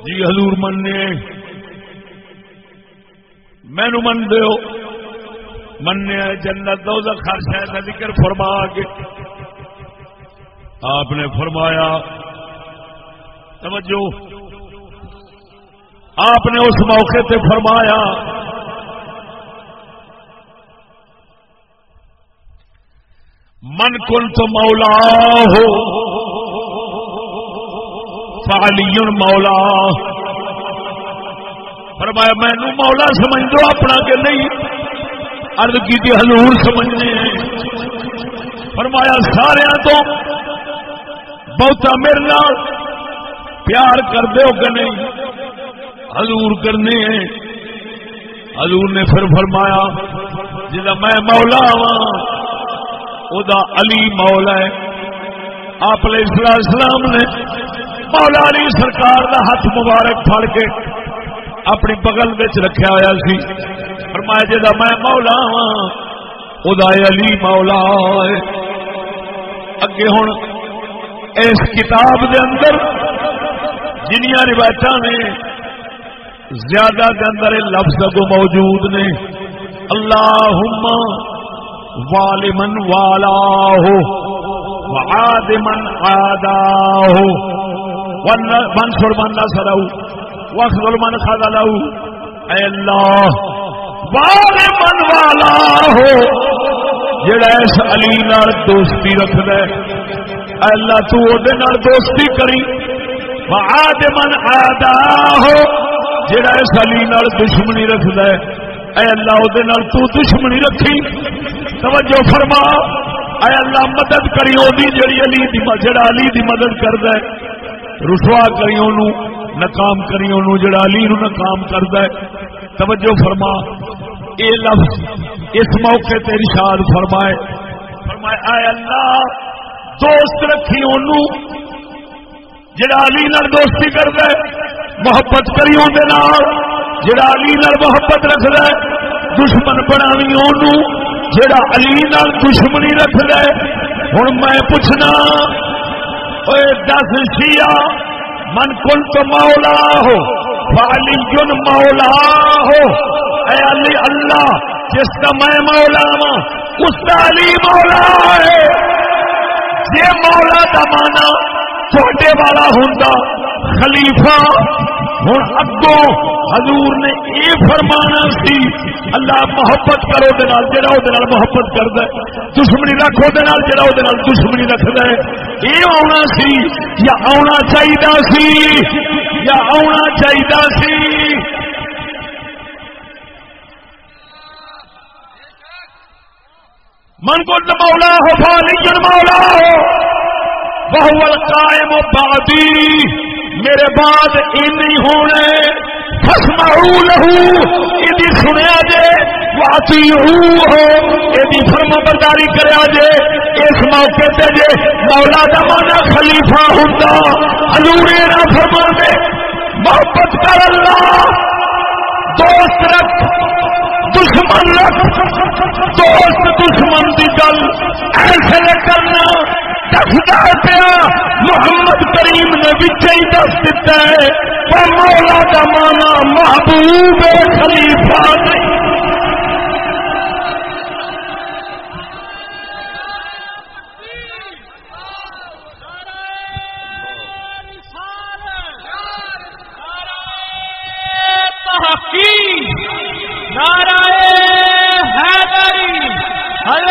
جی حضور مننے مینو من دو من جنت دو خرچ ہے ذکر فرما کے۔ آپ نے فرمایا، توجہ۔ آپ نے اس موقع تے فرمایا، من کل تو مولا ہو فعلی مولا فرمایا، میں مولا سمجھ دو اپنا کہ نہیں. ارد کی حضور سمجھنے فرمایا سارا تو بہتا میرے نال پیار کر دو کہ نہیں؟ حضور کرنے ہیں۔ حضور نے پھر فرمایا جا میں مولا ہاں، وا علی مولا ہے۔ آپ السلام نے مولا علی سرکار کا ہاتھ مبارک پھڑ کے اپنی بغل رکھا ہوا سی۔ فرمایا جا میں مولا ہاں علی مولا اگے ہوں اس کتاب دے اندر جنیا روایت نے زیادہ کے اندر لفظ کو موجود نے۔ اللہ والمن والا ہو آدمن آدا ہو منصور من نہ سراؤ وخل من خدا لو اے اللہ بال من والا ہو، جڑا اس علی نال دوستی رکھ دے اے اللہ، تو او نال دوستی کری۔ وعاد من آدا ہو، جڑا اس علی نال دشمنی رکھد ہے۔ اے اللہ وہ تو دشمنی رکھی۔ توجہ فرما۔ اے اللہ، مدد کری وہ جڑی علی دی جڑا علی دی مدد کرد ہے۔ رسوا کری ناکام کری جڑا علی نو ناکام کرد توجہ فرما۔ اے لفظ اس موقع تے ارشاد فرمائے۔ فرمائے، اے اللہ، دوست رکھی انہوں جڑا علی نال دوستی کرد محبت کری اندر جڑا علی نال محبت رکھد دشمن بناوی جڑا علی نال دشمنی رکھد ہوں میں پوچھنا دس شیا من کل تو مولا ہو علی مولا ہو اے علی اللہ، جس کا میں مولا ہوں، اس کا علی مولا ہے۔ یہ مولا کا مانا چھوٹے والا ہوں خلیفہ ہوں اگوں حضور نے یہ فرمانا سی، اللہ محبت کرو جا محبت کرد دشمنی رکھو جا دشمنی رکھد یہ آنا سی، یا آنا چاہیے سی، یا آنا چاہیے سی۔ من کو مولا ہو، فالی مولا ہو بہو قائم و بادی میرے بعد این ہونے فسمعو لہو ایدی سنیا جے واتی ہو ایدی فرما برداری کریا جے اس موقع تے جے مولا دا مانا خلیفہ ہوندا، حضور نہ فرما دے محبت کر اللہ، دوست رکھ، دشمن رکھ، دوست دشمن دی گل ایسے کرنا۔ پیا محمد کریم نے ہی دس دیتا ہے، پر مولا کا مانا محبوب خلیفہ نہیں۔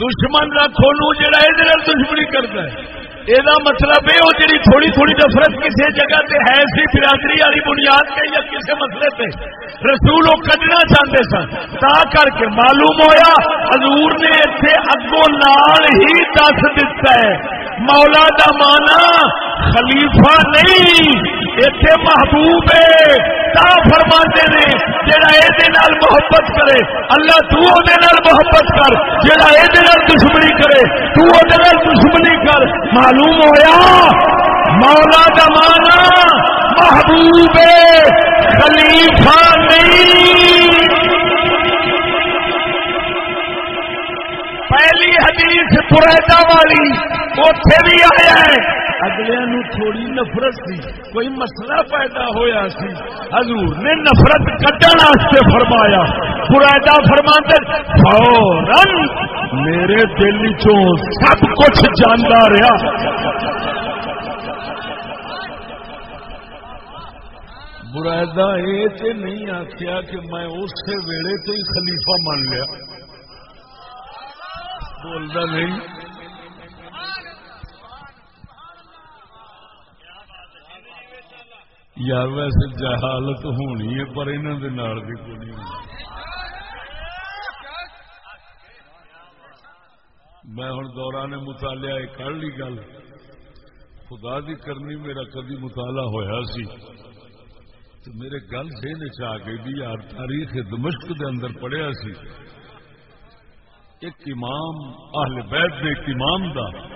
دشمن رکھو جڑا یہ دشمنی کرتا ہے۔ یہ مطلب ہے وہ جی تھوڑی تھوڑی نفرت کسی جگہ تے ہے سی برادری والی بنیاد پہ یا کسی مسئلے پہ رسول وہ کڈنا چاہتے سن، تا کر کے معلوم ہویا، حضور نے اتنے اگوں لال ہی دس دتا ہے۔ مولا دا مانا خلیفہ نہیں اتنے محبوب ہے۔ تا فرما نے جڑا یہ محبت کرے، اللہ تو محبت کر، جڑا یہ دشمنی کرے، تو دشمنی کر۔ معلوم ہویا؟ مولا دا مانا محبوب خلیفہ نہیں۔ پہلی حدیث پریدا والی اتے بھی آیا ہے۔ اگلے نو تھوڑی نفرت سی، کوئی مسئلہ پیدا ہویا سی۔ حضور نے نفرت کٹن فرمایا۔ پریدا فرما فورن میرے دل سب کچھ جانا رہا۔ برائدہ یہ نہیں آخیا کہ میں اس ویلے تو ہی خلیفہ مان لیا۔ بولتا نہیں۔ یار ویسے جہالت ہونی ہے، پر انہوں کے نال بھی کو نہیں میں ہوں دوران مطالعہ کر لی گل۔ خدا دی کرنی میرا کدی مطالعہ ہویا سی۔ تو میرے گل سے آ گئی یار، تاریخ دمشق دے اندر پڑھیا سی۔ ایک امام اہل بیت دے ایک امام دا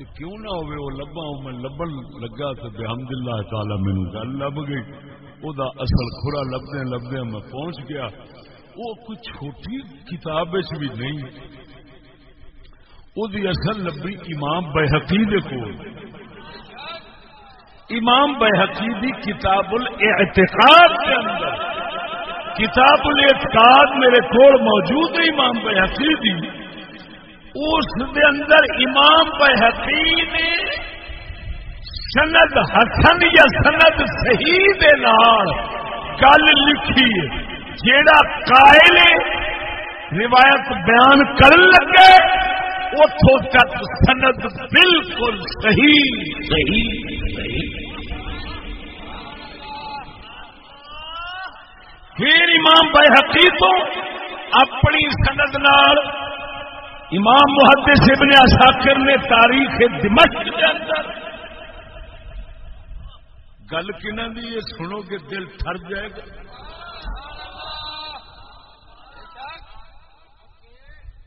کہ کیوں نہ ہوئے؟ وہ لبا میں لبن لگا تو بحمد اللہ تعالی مینو گل لب گئی۔ وہ دا اصل خورا لبدے لبدے میں پہنچ گیا۔ وہ کوئی چھوٹی کتاب بھی نہیں۔ وہ دی اصل لبی امام بحقی دے کو امام بحقی دی کتاب الاعتقاد کے اندر۔ کتاب الاعتقاد میرے کو موجود ہے امام بحقی دی۔ اس دے اندر امام بحقی نے سند حسن یا سند صحیح دے نال گل لکھی جیڑا قائل روایت بیان کر لگے اتوں تک سند بالکل صحیح صحیح صحیح۔ پھر امام بحقی تو اپنی سند نال امام محدث ابن اشاکر نے تاریخ دمشق کے اندر گل کنہ دی یہ سنو گے دل ٹر جائے گا۔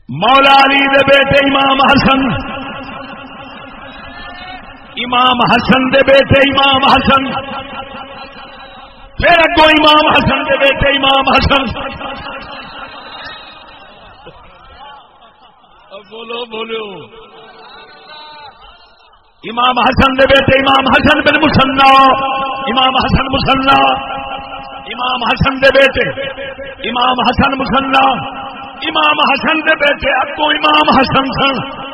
مولا علی دے بیٹے امام حسن۔ امام حسن دے بیٹے امام حسن۔ پھر اگو امام حسن دے بیٹے امام حسن۔ بولو بولو۔ امام حسن دے بیٹے، امام حسن بن مسنا۔ امام حسن مسنا۔ امام حسن دے بیٹے۔ امام حسن مسنا۔ امام حسن دے بیٹے اگو امام حسن سن۔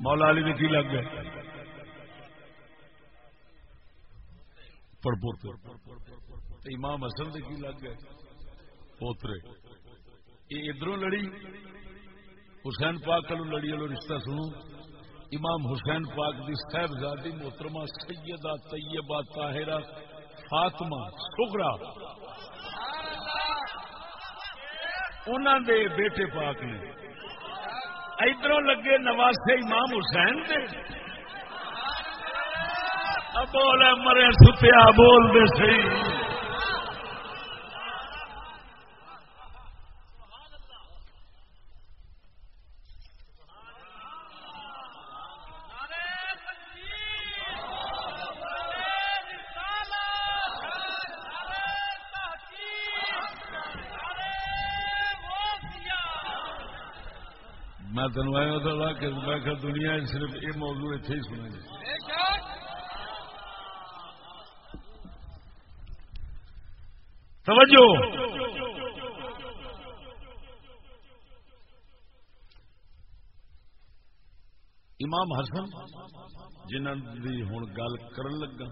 مولا علی نے کی لگ گئے؟ امام حسن دے کی لگ گئے؟ پوترے۔ یہ ادھر لڑی، حسین پاک کلو لڑی والو رشتہ سنو۔ امام حسین پاک دی صاحبزادی محترمہ سیدہ طیبہ طاہرہ فاطمہ سگرا انہوں دے بیٹے پاک نے۔ ادھر لگے نواسے امام حسین دے۔ بول مرے ستیا بول دے سی میں تین آیا کہ میں کہ دنیا صرف یہ موضوع اتنے ہی سنے گے توجہ۔ امام حسن جنہوں کی ہوں گل کر لگا،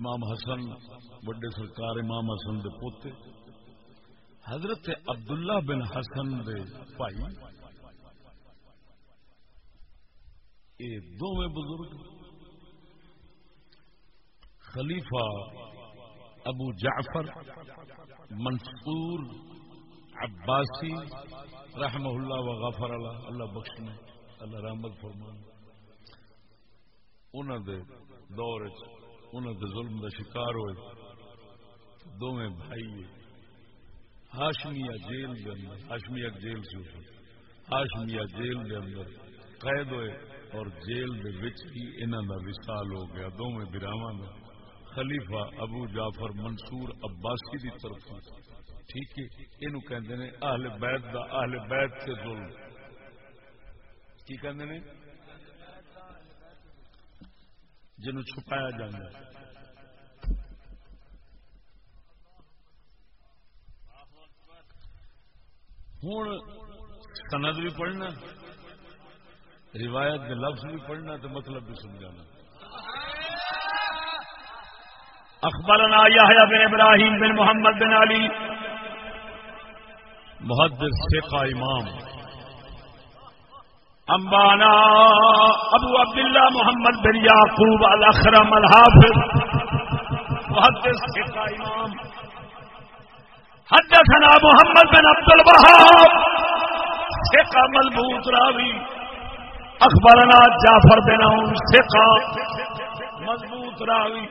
امام حسن، وڈے سرکار امام حسن دے پوتے، حضرت عبداللہ بن حسن دے بھائی یہ دونوں بزرگ، خلیفہ ابو جعفر منصور عباسی رحم اللہ و غفر اللہ اللہ بخشنے، اللہ رحمت فرمان انہوں دے دور انہوں دے ظلم دا شکار ہوئے۔ دونوں بھائی ہاشمیا جیل دے اندر ہاشمیا جیل سے ہاشمیا جیل دے اندر قید ہوئے۔ اور جیل دے وچ ہی انہاں دا وصال ہو گیا، دوویں براواں دا۔ خلیفہ ابو جعفر منصور عباسی دی طرف ٹھیک ہے، اینو کہندے نے اہل بیت دا اہل بیت سے ظلم۔ کی کہندے نے؟ جنوں چھپایا جاندا ہے۔ ہوں، سند بھی پڑھنا۔ روایت کے لفظ بھی پڑھنا تو مطلب بھی سمجھانا۔ اخبارنا یا بن ابراہیم بن محمد بن علی۔ محدث فقہ امام۔ امبانا ابو عبداللہ محمد بن یعقوب الاخرم الحافظ۔ محدث فقہ امام۔ حدثنا محمد بن عبد الوهاب ثقة ملبوط راوي اخبرنا جعفر بن عون ثقة. مضبوط راوي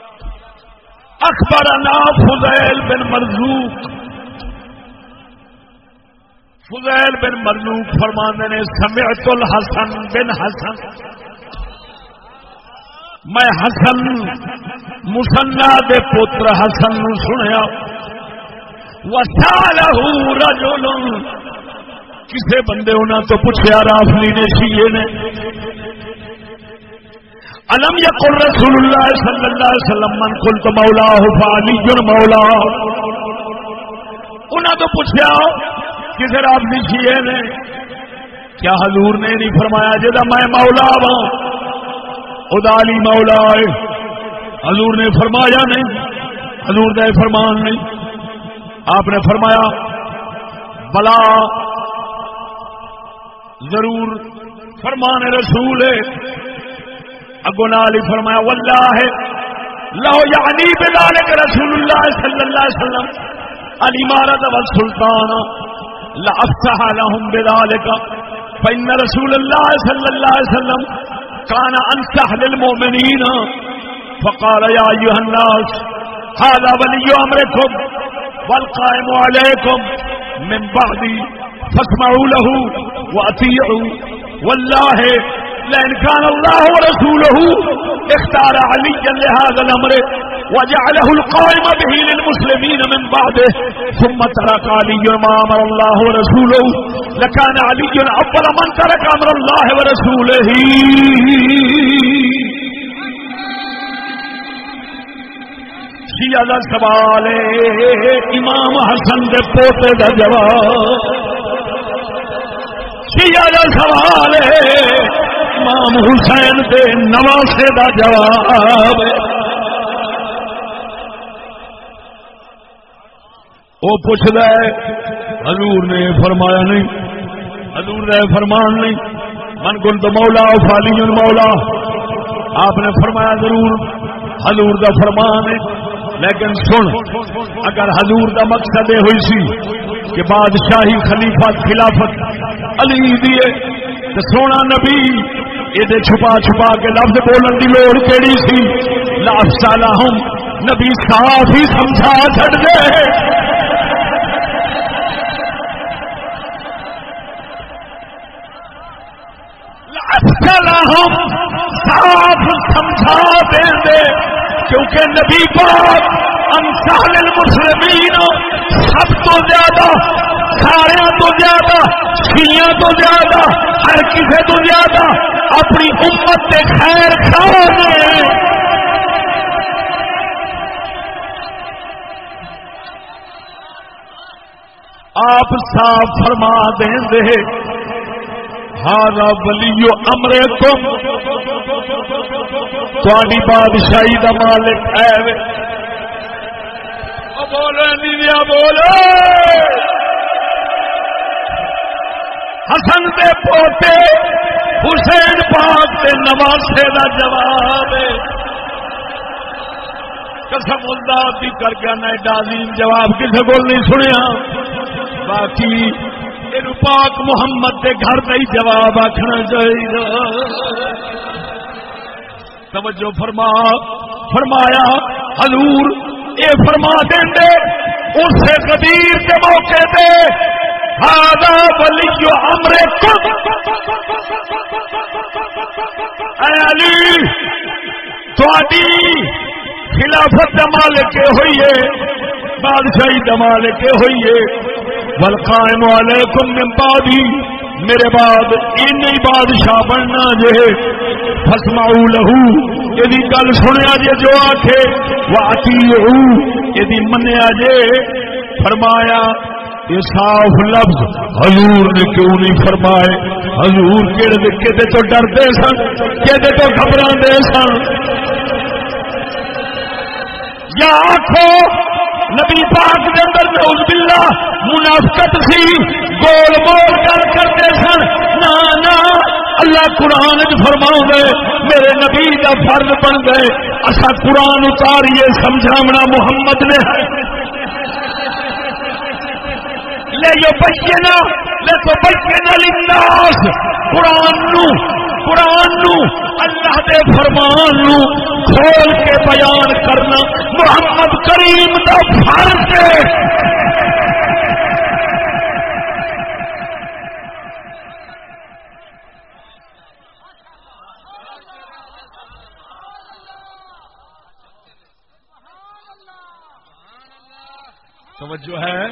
اخبرنا فضيل بن مرزوق. فضيل بن مرزوق فرمانے نے، سمعت الحسن بن حسن. میں حسن، مسنا دے پوتر حسن نو سنیا. رجل کسے بندے انہوں تو پوچھا رافلی نے شیے نے۔ الم یقل رسول اللہ صلی اللہ علیہ وسلم من قلت مولا فعلی جن مولا انہوں تو پوچھا کسی رب شیے نے؟ کیا حضور نے نہیں فرمایا جا میں مولا وا ادالی مولا ہے۔ حضور نے فرمایا نہیں، حضور کا فرمان نہیں۔ آپ نے فرمایا، بلا ضرور فرمان رسول ہے۔ اگو نال ہی فرمایا، واللہ ہے لو یعنی بذالک رسول اللہ صلی اللہ علیہ وسلم الامارت والسلطان لافتح لهم بذالک فإن رسول الله صلى الله عليه وسلم كان أنصح للمؤمنين فقال يا أيها الناس، هذا ولي أمركم والقائم عليكم من بعدي فاسمعوا له وأطيعوا. والله لأن كان الله ورسوله اختار عليا لهذا الأمر وجعله القائم به للمسلمين من بعده ثم ترك علي ما أمر الله ورسوله. لكان علي أفضل من ترك أمر الله ورسوله. شیعہ سوال إمام حسن دے پوتے دا جواب سوال ہے؟ امام حسین دے نواسے دا جواب وہ پوچھ حضور نے فرمایا نہیں، حضور نے فرمان نہیں۔ من گن تو مولا فالی مولا۔ آپ نے فرمایا ضرور، حضور دا فرمان ہے۔ لیکن سن، اگر حضور دا مقصد یہ ہوئی سی کہ بادشاہی خلیفہ خلافت علی دیے تو سونا نبی یہ چھپا چھپا کے لفظ بولن کی لوڑ کہڑی سی؟ لاف سالہ ہوں نبی صاف ہی سمجھا چڑ دے۔ ہم صاف سمجھا دیں دے۔ کیونکہ نبی پاک انسان المسلمین سب تو زیادہ سارے تو زیادہ شیعہ تو زیادہ، ہر کسی تو زیادہ اپنی امت کے خیر خیر آپ صاف فرما دیں دے ہارا بلیو امرے تم تاری بادشاہی کا مالک ہے بولو نیویا بولو۔ حسن دے پوتے حسین پاک دے نواسے دا جواب۔ قسم اللہ بھی کر کے نہ ڈالیم جواب کسی کو نہیں سنیا۔ باقی پاک محمد دے گھر کا ہی جواب آخنا چاہیے توجہ فرما، فرمایا، حضور یہ فرما دیں دے اس قدیر کے موقع دے ہاں بلی امرے اے علی تھوڑی خلافت دمال کے ہوئیے بادشاہی دمال کے ہوئیے بلقائم علیکم من بعدی۔ میرے بعد ان بادشاہ بننا جے۔ فسماؤ لہو۔ یہ گل سنیا جے جو آخے واتی یہ منیا جے۔ فرمایا، یہ صاف لفظ حضور نے کیوں نہیں فرمائے؟ حضور کہڑے کہ تو ڈرتے سن؟ کہ تو گھبرا سن؟ یا آخو نبی پاک کے اندر نوز باللہ منافقت سی، گول مول کر کرتے سن۔ نا اللہ قرآن فرما گئے میرے نبی کا فرض بن گئے۔ اصا قرآن اتاریے سمجھاونا محمد نے۔ لے جو بچے نا، لے تو بچے نا لناس قرآن نو قرآن نو اللہ دے فرمان نو کھول کے بیان کرنا محمد کریم دا فرض ہے۔ توجہ ہے؟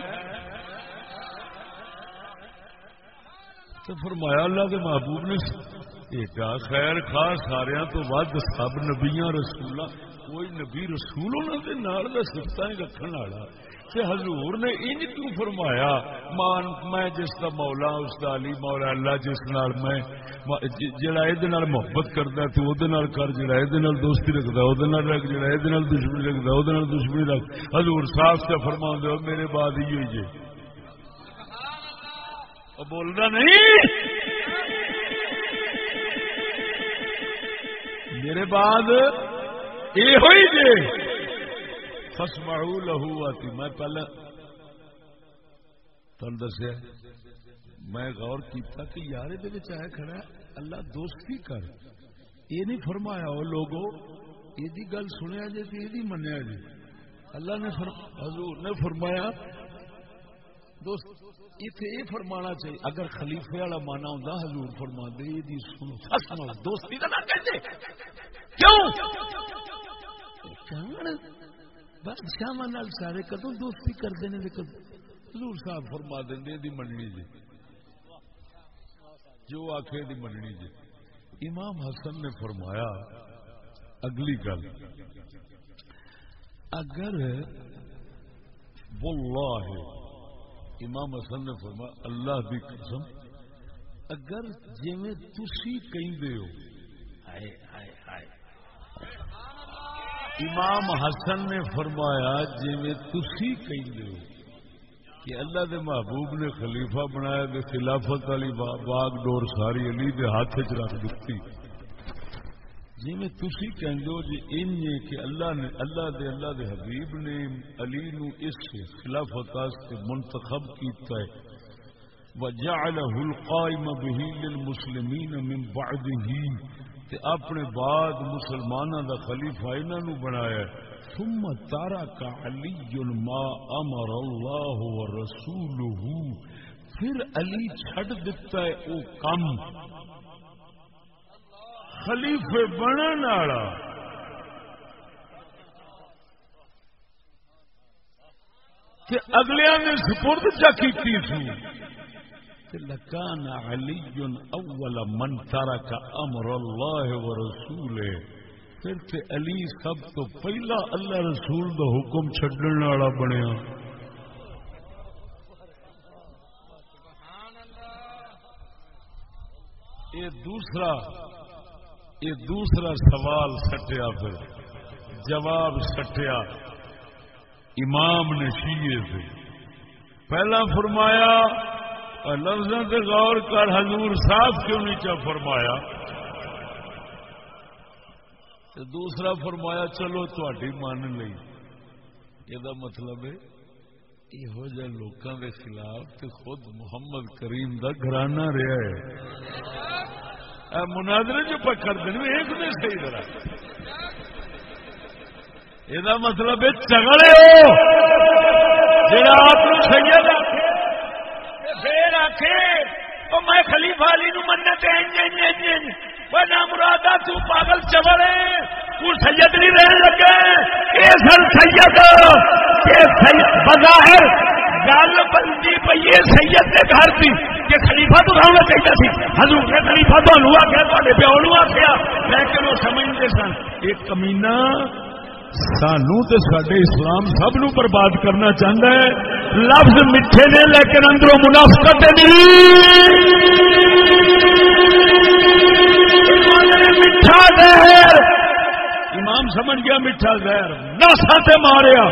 تو فرمایا اللہ کے محبوب نے ایک خیر خاص سارا تو ود سب نبیاں رسولہ۔ کوئی نبی رسول انہوں نے سفت رکھنے والا تے حضور نے انج کیوں فرمایا؟ مان، میں جس کا مولا، اس کا علی مولا، اللہ جس نال میں جڑا جی-، یہ محبت کرتا تو وہ کر جڑا یہ دوستی رکھتا وہ رکھ جڑا یہ دشمنی رکھتا وہ دشمنی رکھ۔ حضور صاف سے فرما دو میرے بعد ہی ہوئی جی بولنا نہیں؟ میرے بعد یہ ہوئی جی فسمعو لہو آتی۔ میں پہلے تن دسیا، میں غور کیتا کہ یار یہ آیا کھڑا اللہ دوستی کر۔ یہ نہیں فرمایا وہ لوگو یہ گل سنیا جی تو یہ منیا جی اللہ نے حضور نے فرمایا، دوست اتنے یہ فرمانا چاہیے اگر خلیفے والا مانا ہوں حضور فرما دے یہ دوستی کا نہ کہتے کیوں؟ بادشاہ سارے کدو دوستی کرتے ہیں حضور صاحب فرما دیں دی مننی جی جو آخے دی مننی جی امام حسن نے فرمایا، اگلی گل۔ اگر، واللہ امام حسن نے فرمایا، اللہ دی قسم، اگر جی تھی ہو آئے آئے آئے امام حسن نے فرمایا جی تھی کہ کہ اللہ دے محبوب نے خلیفہ بنایا خلافت والی باغ ڈور ساری علی دے ہاتھ چ رکھ دیتی جی میں تھی کہ جی ان کہ اللہ نے اللہ دے اللہ دے حبیب نے علی نو اس خلافت سے منتخب کیتا ہے۔ وجعله القائم به للمسلمين من بعده تے اپنے بعد مسلمانوں دا خلیفہ انہوں بنایا۔ ہے ثم تارا کا علی ما امر اللہ و رسولہ۔ پھر علی چھڑ دیتا ہے او کم۔ خلیفے بنن والا۔ کہ اگلے نے سپرد چا کی تھی لکان علی اول من ترک امر اللہ و رسول پھر تے علی سب تو پہلا اللہ رسول دا حکم چھڈن والا بنیا۔ یہ دوسرا یہ دوسرا سوال سٹیا پھر۔ جواب سٹیا۔ امام نے شیے سے۔ پہلا فرمایا لفظوں سے غور کر، حضور صاحب کیوں نہیں چا فرمایا؟ دوسرا فرمایا، چلو تھی من لی یہ مطلب ہے یہو جہ لوگوں کے خلاف تو خود محمد کریم کا گھرانہ رہا ہے۔ مناظرے جو پکڑ دیں ایک نہیں صحیح طرح۔ یہ مطلب ہے چگڑے ہو۔ جا آپ سید پھر آخے تو میں خلیفہ علی نو منت بنا مرادا تو پاگل چبل ہے۔ تو سید نہیں رہنے لگے۔ اے سر سید بظاہر گل بنتی پی سید کے گھر تھی کہ خلیفہ تو رہنا چاہیے سی، حضور نے خلیفہ تو ہلوا کیا تے پیو نو آخیا لیکن وہ سمجھتے سن ایک کمینہ، سانو تو سڈے اسلام سب نو برباد کرنا چاہتا ہے۔ لفظ میٹھے نے، لیکن اندروں منافقت میٹھا زہر۔ امام سمجھ گیا میٹھا زہر۔ ناسا سے ماریا۔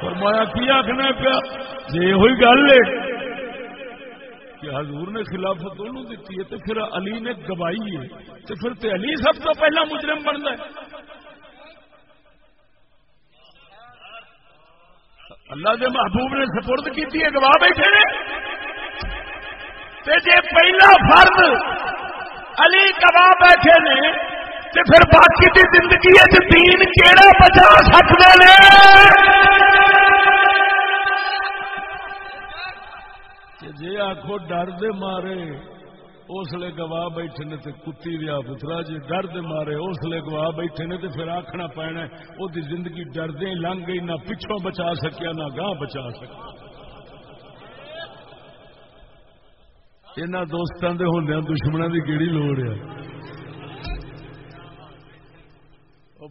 فرمایا، کی آخنا پیا؟ جی ہوئی گل ہے۔ کہ حضور نے خلافت دونوں دیتی ہے تو پھر علی نے گوائی ہے تو پھر تے علی سب تو پہلا مجرم بنتا ہے۔ اللہ دے محبوب نے سپرد کی گواہ بیٹھے نے۔ جی پہلا فرد علی گواہ بیٹھے نے، تے پھر باقی دی زندگی دین کیڑا بچا سکتے ہیں جی آخو ڈر دے مارے، اس لیے گواہ بیٹھے نے کتی دیا پترا جی ڈر دے مارے، اس لیے گواہ بیٹھے نے پھر آخنا پینا وہ زندگی ڈردے لنگ گئی، نہ پچھوں بچا سکیا، نہ گاہ بچا سکیا۔ یہاں دوستوں کے ہوں دشمنوں کی کہڑی لوڑ ہے؟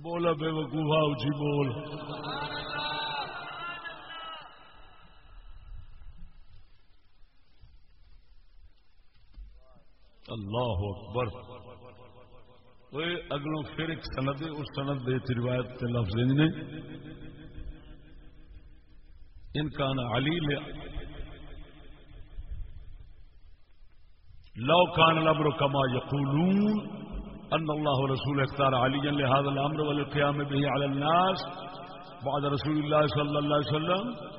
بولا بے وقوفا اچھی بول۔ اللہ اکبر۔ اگلوں پھر ایک سند، اس سند دے روایت کے لفظ نے ان کا علی لے۔ لو کان الامر کما یقولون ان اللہ رسول اختار علی لهذا الامر والقيام به على الناس بعد رسول الله صلى الله عليه وسلم۔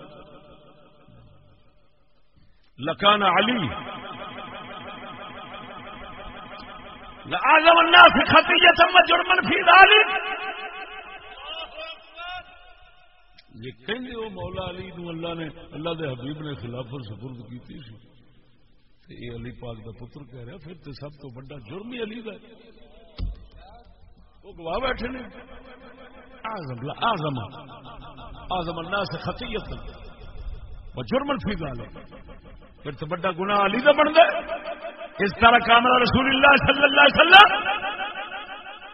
لكان علي لعظم الناس خطیت جرمن فی ذالک یہ کہیں وہ مولا علی نو اللہ نے اللہ دے حبیب نے خلافت سپرد کیتی سی۔ تے اے علی پاک دا پتر کہہ رہا پھر تے سب تو بڑا جرم ہی علی دا وہ گواہ بیٹھے نے۔ اعظم، لا اعظم اعظم الناس خطیت و جرمن فی ذالک پھر تو بڑا گناہ علی دا بن گئے اس طرح کامرا رسول اللہ صلی اللہ علیہ وسلم۔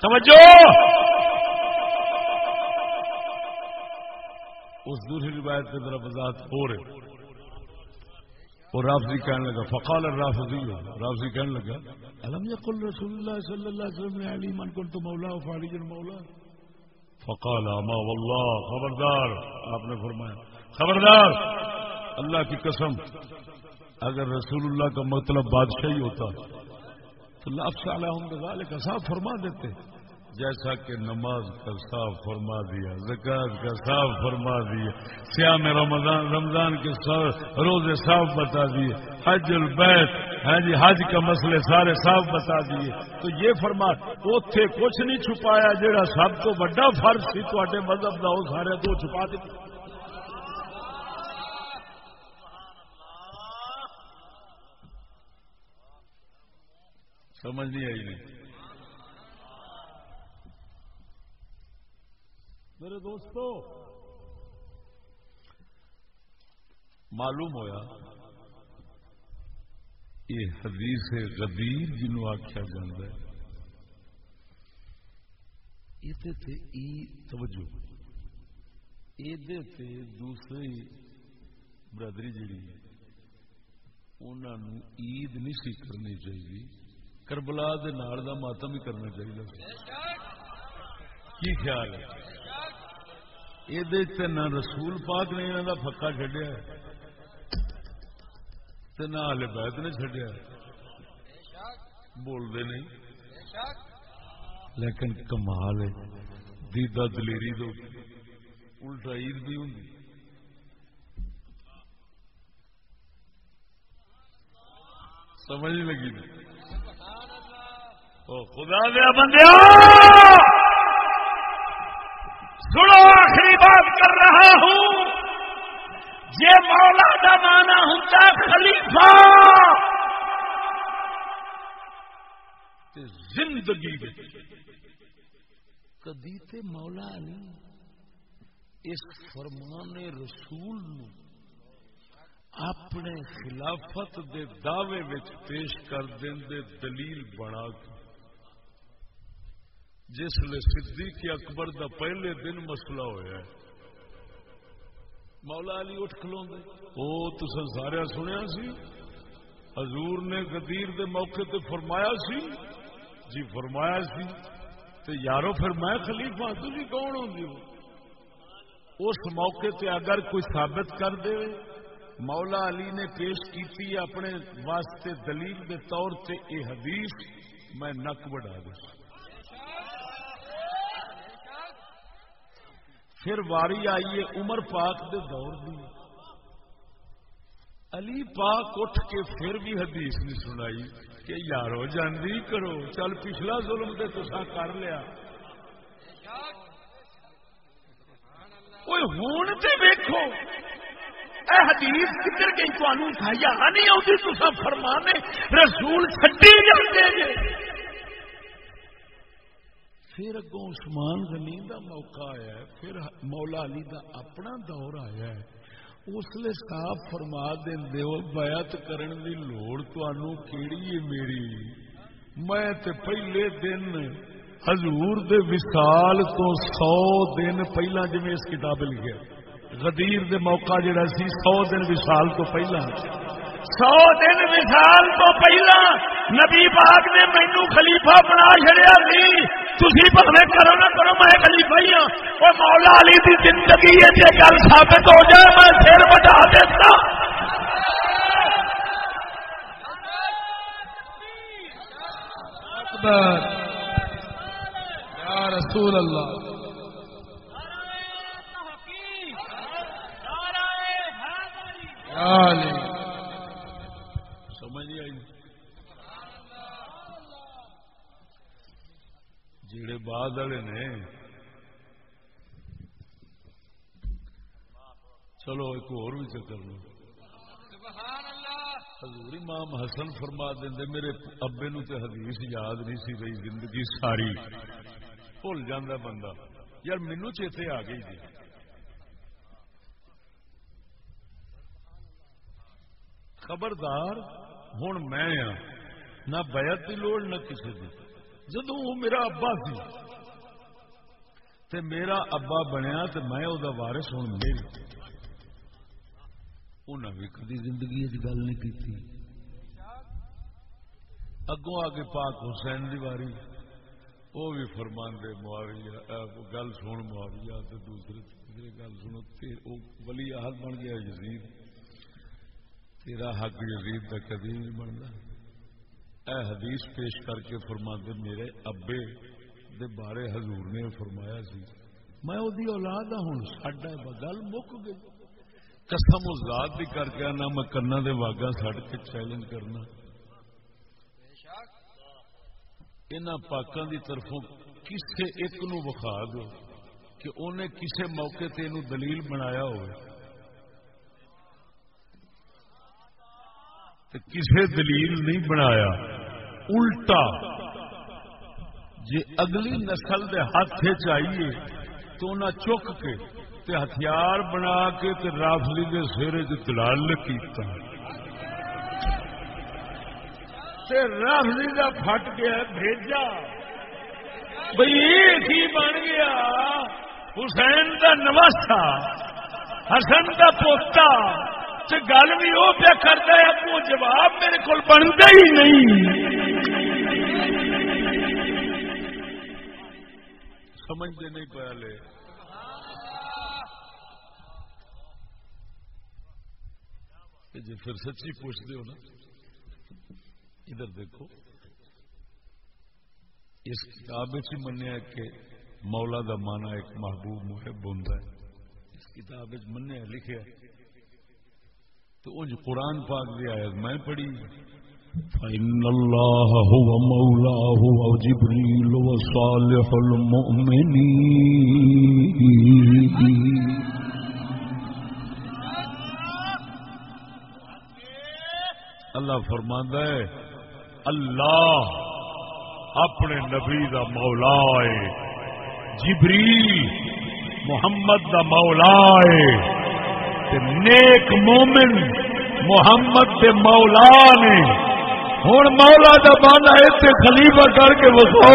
توجہ۔ اس دوسری روایت کی طرف وضاحت ہو رہے اور رافضی کہنے لگا، فقال الرافضی، رافضی کہنے لگا، الم یقل رسول اللہ صلی اللہ علیہ وسلم نے علی من کنت مولا و مولا؟ فقال اما واللہ، خبردار۔ آپ نے فرمایا، خبردار، اللہ کی قسم اگر رسول اللہ کا مطلب بادشاہی ہوتا تو لفظ علیہ کا صاف فرما دیتے۔ جیسا کہ نماز کا صاف فرما دیا زکات کا صاف فرما دیا سیام رمضان رمضان کے روزے صاف بتا دیے، حج البیت ہاں جی حج کا مسئلے سارے صاف بتا دیے۔ تو یہ فرما، اوتھے کچھ نہیں چھپایا جہاں سب تو بڑا فرض سی تے مذہب کا وہ سارے تو چھپا دیتے۔ سمجھ نہیں آئی نہیں۔ میرے دوستو، معلوم ہویا یہ حدیث غدیر جنوں آخیا جا یہ توجہ یہ دوسری برادری جیڑی انہوں عید نہیں سی کرنی چاہیے کربلا دے نال دا ماتم ہی کرنا چاہیے۔ کی خیال ہے؟ یہ نہ رسول پاک نے انہوں کا پکا چڈیا نہ ہل بیت نے چڈیا بولتے نہیں۔ لیکن کمال ہے۔ دیدا دلیری دو۔ الٹا عید بھی ہوں۔ سمجھ لگی۔ نہیں خدا دیا بندے سنو، آخری بات کر رہا ہوں۔ یہ مولا کا مانا ہوں خلیفہ۔ زندگی کدی تے مولا علی اس فرمان رسول نو اپنے خلافت دے دعوے پیش کر دیں دلیل بنا کے۔ جس لیے صدیق اکبر دا پہلے دن مسئلہ ہوا ہے۔ مولا علی اٹھ کلو وہ تو سارا سنیا سی؟ حضور نے غدیر دے موقع تے فرمایا سی؟ جی فرمایا سی۔ تے یارو پھر میں خلیفہ ہاں، تھی کون ہوں اس موقع تے اگر کوئی ثابت کر دے، مولا علی نے پیش کی اپنے واسطے دلیل دے طور تے اے حدیث میں نک بڑھا دوں پھر واری آئیے عمر پاک دے دور دی۔ علی پاک اٹھ کے پھر بھی حدیث نہیں سنائی کہ یارو جاندی کرو، چل پچھلا ظلم دے تو کر لیا۔ کوئی ہون تے ویکھو، اے حدیث کدھر گئی تمہیں کھائی نہیں آتی تو فرمانے، رسول چھٹی جاتے جی پھر اگوں عثمان غنی دا موقع آیا ہے، پھر مولا علی دا اپنا دور آیا ہے۔ اس لیے صاف فرما دین دیو بیعت کرن دی لوڑ تانوں کیڑی ہے میری؟ میں تے پہلے دن حضور دے وصال تو سو دن پہلا جی اس کتاب لکھے غدیر دے موقع جڑا سی، سو دن وصال تو پہلا۔ سو دن وصال تو پہلا نبی پاک نے مینو خلیفہ بنا چڑیا سی۔ تھی پتہ کرو نہ کرو، میں خلیفہ ہی ہوں وہ مولا علی دی زندگی ہے جی گل ثابت ہو جائے، میں سر بٹا دیتا۔ یا رسول اللہ۔ سمجھ نہیں آئی جڑے بعد والے نے۔ چلو ایک اور بھی چکر لو۔ حضور امام حسن فرما دیں میرے ابے نو تے حدیث یاد نہیں سی رہی زندگی ساری۔ بھول جانا بندہ۔ یار مینو چیتے آ گئی جی۔ خبردار ہوں میں ہاں۔ نہ بیعت کی لوڑ نہ کسی کی جدو میرا ابا سی تے میرا ابا بنیا تو میں وہ ہوں میری انہیں بھی کدی زندگی گل نہیں کی اگوں آگے پاک حسین دی واری وہ بھی فرمان دے معاویہ گل سن معاویہ تو دوسرے تیسرے گل سنو وہ ولی حق بن گیا یزید۔ تیرا حق یزید کا کدی نہیں بنتا اے حدیث پیش کر کے فرما دے میرے ابے دے بارے حضور نے فرمایا سی۔ میں وہ اولاد ہاں ہوں، ساڈا گل مک گئی۔ قسم ذات بھی کر کے آنا، میں کرنا دے واگا سڑ کے چیلنج کرنا۔ ان پاکوں کی طرفوں کسے ایک نو بخا دو کہ انہیں کسے موقع تے دلیل بنایا ہوئے۔ کسے دلیل نہیں بنایا، الٹا۔ جی اگلی نسل دے ہاتھ چاہیے تو انہیں چک کے تے ہتھیار بنا کے تے رافلی کے سر چلال کیتا۔ تے رافلی کا پھٹ گیا، بھیجا۔ بھائی بن گیا؟ حسین کا نواسا حسن کا پوتا گل بھی وہ پیا کرتا ہے، ابو جواب میرے کو بنتا ہی نہیں۔ سمجھتے نہیں پہلے جی پھر سچی پوچھتے ہو نا، ادھر دیکھو۔ اس کتاب منیا کہ مولا دا مانا ایک محبوب محب ہوں اس کتاب منیا لکھا تو انج قرآن پاک دی آیت میں پڑھی۔ فإن الله هو مولاه وجبريل وصالح المؤمنين۔ اللہ فرماندہ ہے، اللہ اپنے نبی دا مولا ہے جبری محمد دا مولا ہے۔ نیک مومن محمد دے مولا نے ہوں مولا دا بانا اتنے خلیفہ کر کے وسو۔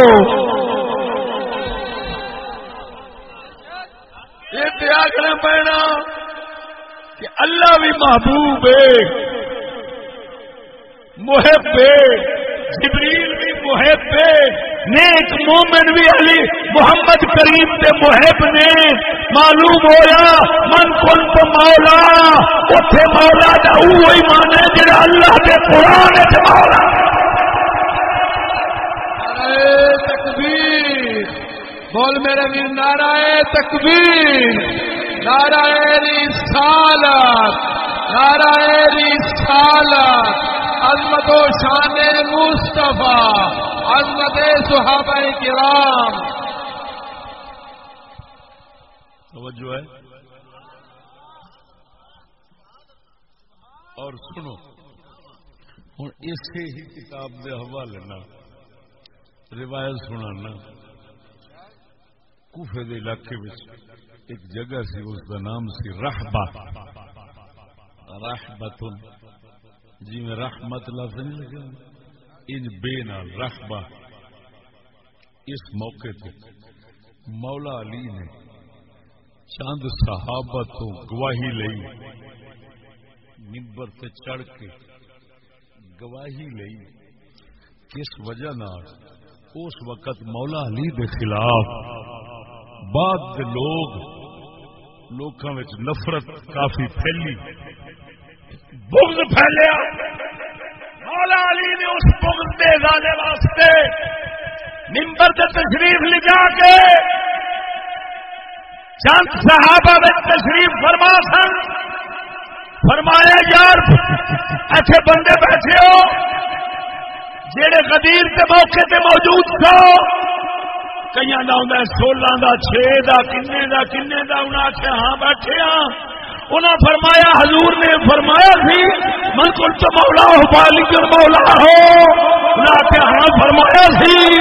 یہ آخر پینا کہ اللہ بھی محبوب ہے، محب جبریل بھی محب نیک مومن بھی علی محمد کریم کے محب نے۔ معلوم ہویا، من کل تو مولا، اتے مولا کا وہی مان ہے جڑا اللہ کے قرآن مولا۔ تکبیر، بول میرے بھی نارا تکبیر نارا رسالت نارا رسالت۔ عظمت و شان مصطفیٰ، عظمت صحابہ کرام۔ توجہ ہے۔ اور سنو ہوں اسی ہی کتاب کے حوالے روایت سنا کوفے کے علاقے میں ایک جگہ سی، اس کا نام سی رحبہ رحبتن جی میں رحمت لفظ نہیں لگا ان بے نال رقبہ اس موقع پہ مولا علی نے چند صحابہ تو گواہی لئی ممبر سے چڑھ کے گواہی لئی کس وجہ اس وقت مولا علی دے خلاف بعد دے لوگ لوگوں میں نفرت کافی پھیلی۔ بغض پھیلیا۔ مولا علی نے اس بغض دے جانے واسطے ممبر سے تشریف لے جا کے چند صحابہ میں تشریف فرما سن۔ فرمایا، یار، ایسے بندے بیٹھے ہو جہے قدیر کے موقع تے موجود سو کئی آدھا سولہ کا چھ کا کنے کا کنے کا انہیں آخیا ہاں بیٹھے ہاں۔ انہیں فرمایا، حضور نے فرمایا سی، من کو تو مولا ہو پالی مولا ہو۔ انہیں آخیا ہاں فرمایا سی۔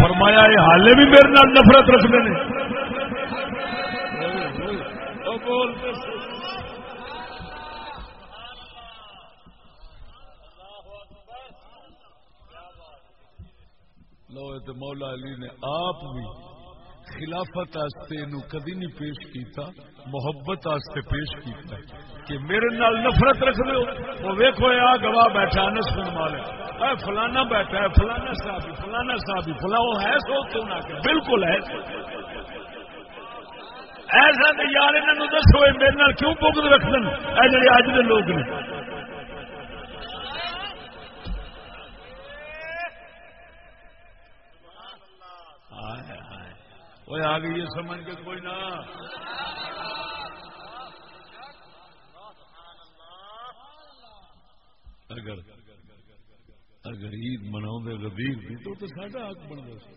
فرمایا، یہ حالے بھی میرے نال نفرت رکھتے ہیں۔ لو مولا علی نے آپ بھی خلافت کدی نہیں پیش کیتا، محبت پیش کیتا کہ میرے نال نفرت رکھ دو وہ ویکو آ گواہ بیٹھا نس مال اے فلانا بیٹھا ہے فلانا صاحب فلانا صاحب فلاں وہ ہے سو تو نہ کہ بالکل ہے۔ ایسا تو یار انہوں دسو میرے نال کیوں بغض رکھ دیں اے جڑے اج دے لوگ نے۔ وہ آ گئی یہ سمجھ کے کوئی نہ۔ اگر اگر عید مناؤ غدیر کی تو تو ساڈا حق بن گیا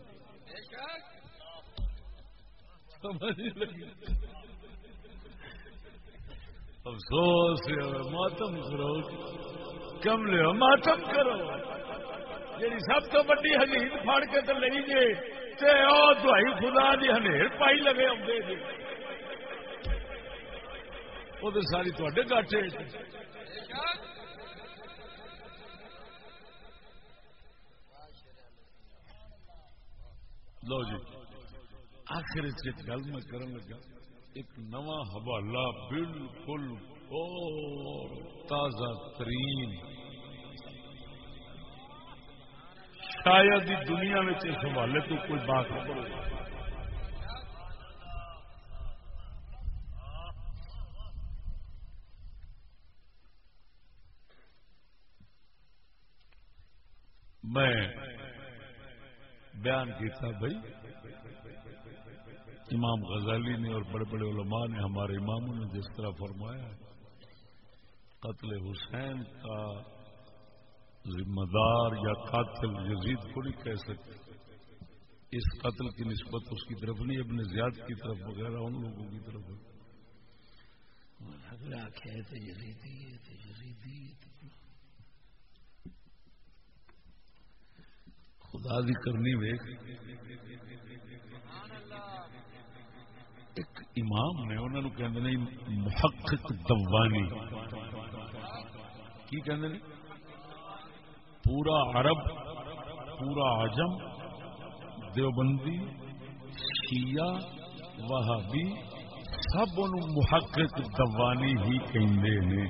افسوس ماتم کرو کم لو ماتم کرو جی سب تو ویڈی حدیث فاڑ کے تو لے جے دوائی خدا دی، ہنیر پائی لگے آدھے جی وہ تو ساری تھے گاٹے لو جی آخر گل میں کرن لگا۔ ایک نواں حوالہ بالکل تازہ ترین شاید ہی دنیا میں اس حوالے تو کوئی بات میں بیان کیا بھائی، امام غزالی نے اور بڑے بڑے علماء نے ہمارے اماموں نے جس طرح فرمایا، قتل حسین کا ذمہ دار یا قاتل یزید کو نہیں کہہ سکتے۔ اس قتل کی نسبت اس کی طرف نہیں اپنے زیاد کی طرف وغیرہ ان لوگوں کی طرف خدا دی کرنی ویک ایک امام نے انہوں نے کہ محقق دوانی۔ کی کہ پورا عرب، پورا عجم، دیوبندی، شیعہ، وہابی، سب ان محقق دوانی ہی کہندے ہیں۔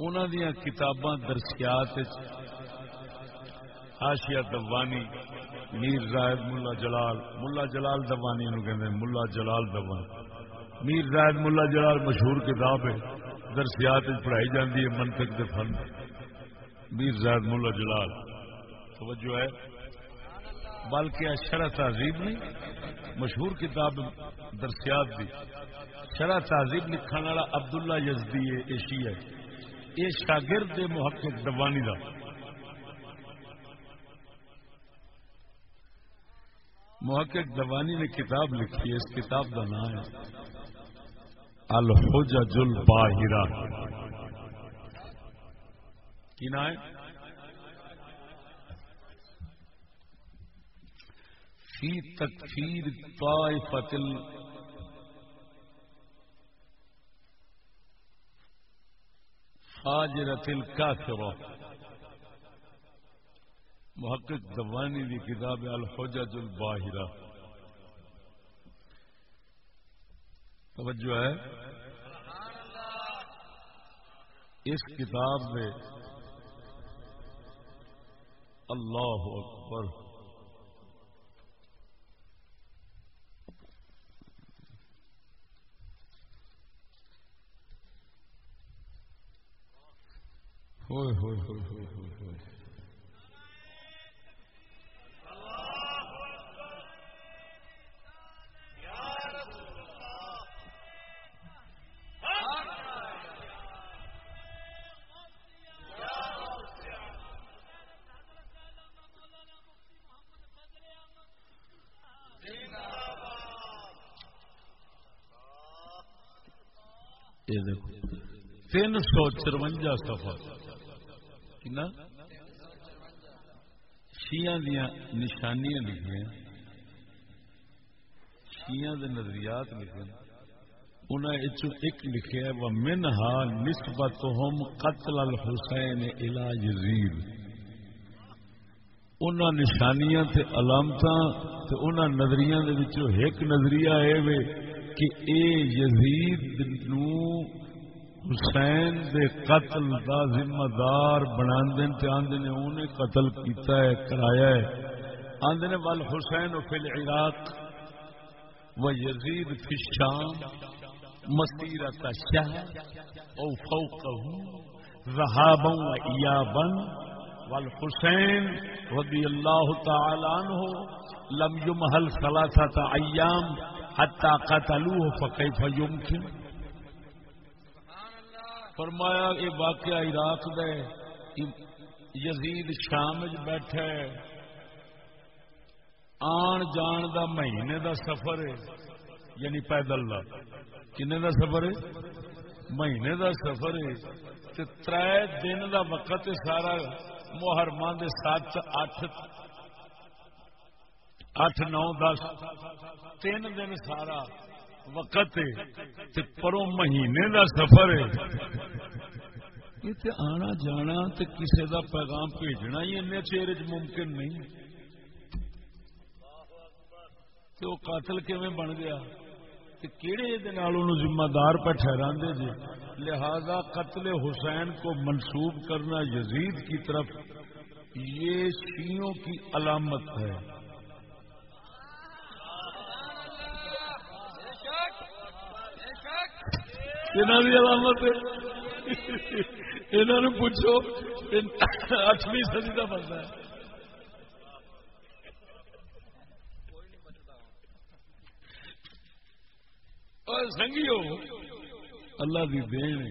انہوں دیا کتاباں درسیات آشیا دوانی، میر زاہد ملا جلال ملا جلال دوانی کہ ملا جلال دوانی۔ میر زاہد ملا جلال مشہور کتاب ہے، درسیات پڑھائی جاتی ہے، منطق کے فن۔ میر زید ملا جلال. توجہ ہے. بلکہ شرح تہذیب نہیں، مشہور کتاب درسیات دی. شرح تہذیب لکھن والا عبداللہ یزدی ایشی ہے. یہ شاگرد محقق دوانی دا. محقق دوانی نے کتاب لکھی ہے اس کتاب کا نام ہے الحجج الباہرہ. کی نا ہے فی تکفیر طائفت الفاجرت الکافرہ محقق دوانی کی کتاب الحجج الباہرہ. توجہ ہے؟ اس کتاب میں اللہ اکبر۔ ہوئے ہوئے ہوئے ہوئے۔ تین سو چروجا سفر شیا دیا نشانیاں لکھے شیا نظریات لکھے انہیں ایک لکھے و منہا نسبت ہم قتل الحسین الا یزید ان نشانیاں تے علامت تے ان نظریاں دے وچوں ایک نظریہ ہے کہ اے یزید نو حسین دے قتل دا ذمہ دار بنا آدھے نے انہیں قتل کیتا ہے، کرایا ہے۔ آدھے نے ول حسین فی العراق و یزید فی الشام مسیرت شاہ او فوقہ ذہابا و ایابا۔ والحسین رضی اللہ تعالی عنہ لم يمهل ثلاثة ایام۔ حتى قتلوه فكيف يمكن؟ فرمایا، یہ واقعہ عراق دے۔ یزید شام بیٹھا آن جان دا مہینے دا سفر ہے۔ یعنی پیدل دا۔ کنے دا سفر ہے؟ مہینے دا سفر ہے۔ تر دن دا وقت سارا محرمان دے سات، اٹھ اٹھ نو دس، تین دن سارا وقت پروں مہینے دا سفر ہے۔ آنا جانا تے کسے دا پیغام بھیجنا ہی ان چیر ممکن نہیں۔ تو قاتل کیویں بن گیا؟ کہڑے ذمہ دار پہ ٹھہرا جی لہذا قتل حسین کو منسوب کرنا یزید کی طرف یہ شیوں کی علامت ہے۔ علامت انہوں پوچھو اٹھویں سدی کا بندہ ہے سنگیو اللہ کی دین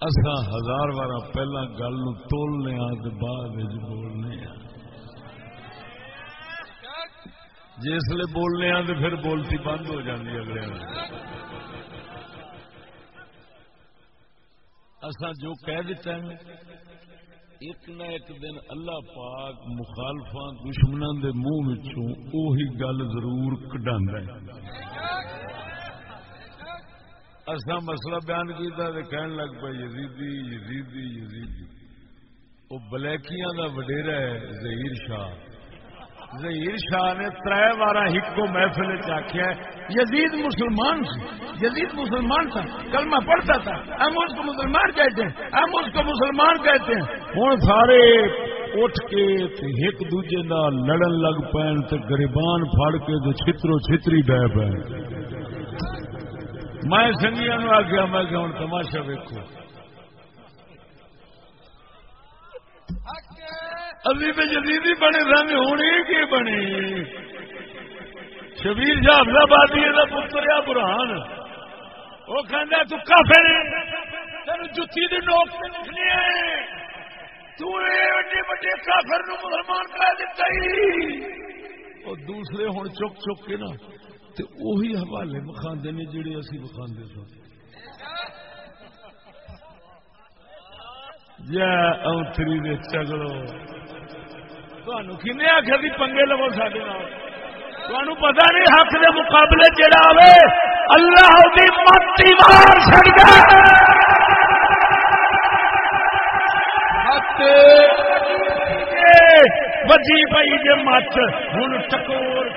اصا ہزار بار پہلا گل تولنے بعد بولنے جسے بولنے تو پھر بولتی بند ہو جاتی اگلے اصا جو کہہ دیتا ہے، ایک نہ ایک دن اللہ پاک مخالفا دشمنوں کے منہ گل ضرور کڈا اصا مسئلہ بیان کیا کہن لگ پہ یزیدی یزیدی یزیدی۔ وہ بلیکیاں کا وڈیرا ہے ظہیر شاہ۔ ظہیر شاہ نے تر بار ہکو محفل آخیا یزید مسلمان سی۔ یزید مسلمان تھا۔ کل میں پڑھتا تھا۔ ہم اس کو مسلمان کہتے ہیں۔ ہم اس کو مسلمان کہتے ہیں۔ ہوں سارے اٹھ کے ایک دوجے کا لڑن لگ پین تے گریبان پھڑ کے تو چھترو چھتری بہ پے میں سنگیا نو آخیا میں کہ ہوں تماشا ویکو ابھی تو جدید بنے سن ہوں یہ بنے۔ شبیر شاہ آبادی کا پتر آ برہان۔ وہ کہہ تو کافر تین جتی دی نوک سے وڈے کافر نو مسلمان کہہ دیتا ہی۔ اور دوسرے ہوں چک چک کے نا تو وہی حوالے بخاندے نے جڑے اسی بخاندے سن۔ جا اوتری دے چگڑو کن آخر بھی پنگے لو سڈے پتا نہیں حق کے مقابلے جڑا آئے اللہ دی مار چڑ بجی پی جی مچ ہوں ٹکور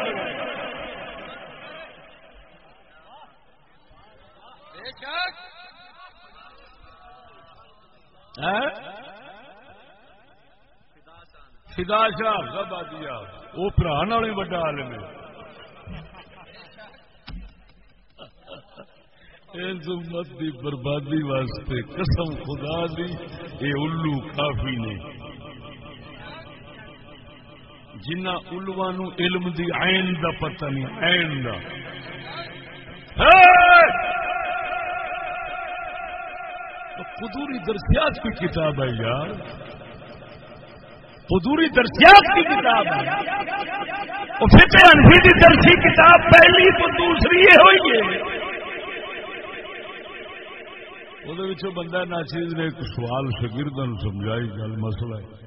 فدا شاہ بادیا وہ برا والے وڈا عالم ہے۔ اس امت دی بربادی واسطے قسم خدا دی، اے الو کافی نے۔ جنہ الوا نو علم دی عین دا پتہ نہیں، عین دا۔ قدوری درسیات کی کتاب ہے یار۔ قدوری درسیات کی کتاب ہے۔ وہ فکر انفی کی درسی کتاب پہلی تو دوسری یہ ہوئی ہے۔ وہ بندہ ناچیز نے ایک سوال شگرد سمجھائی گل مسئلہ ہے۔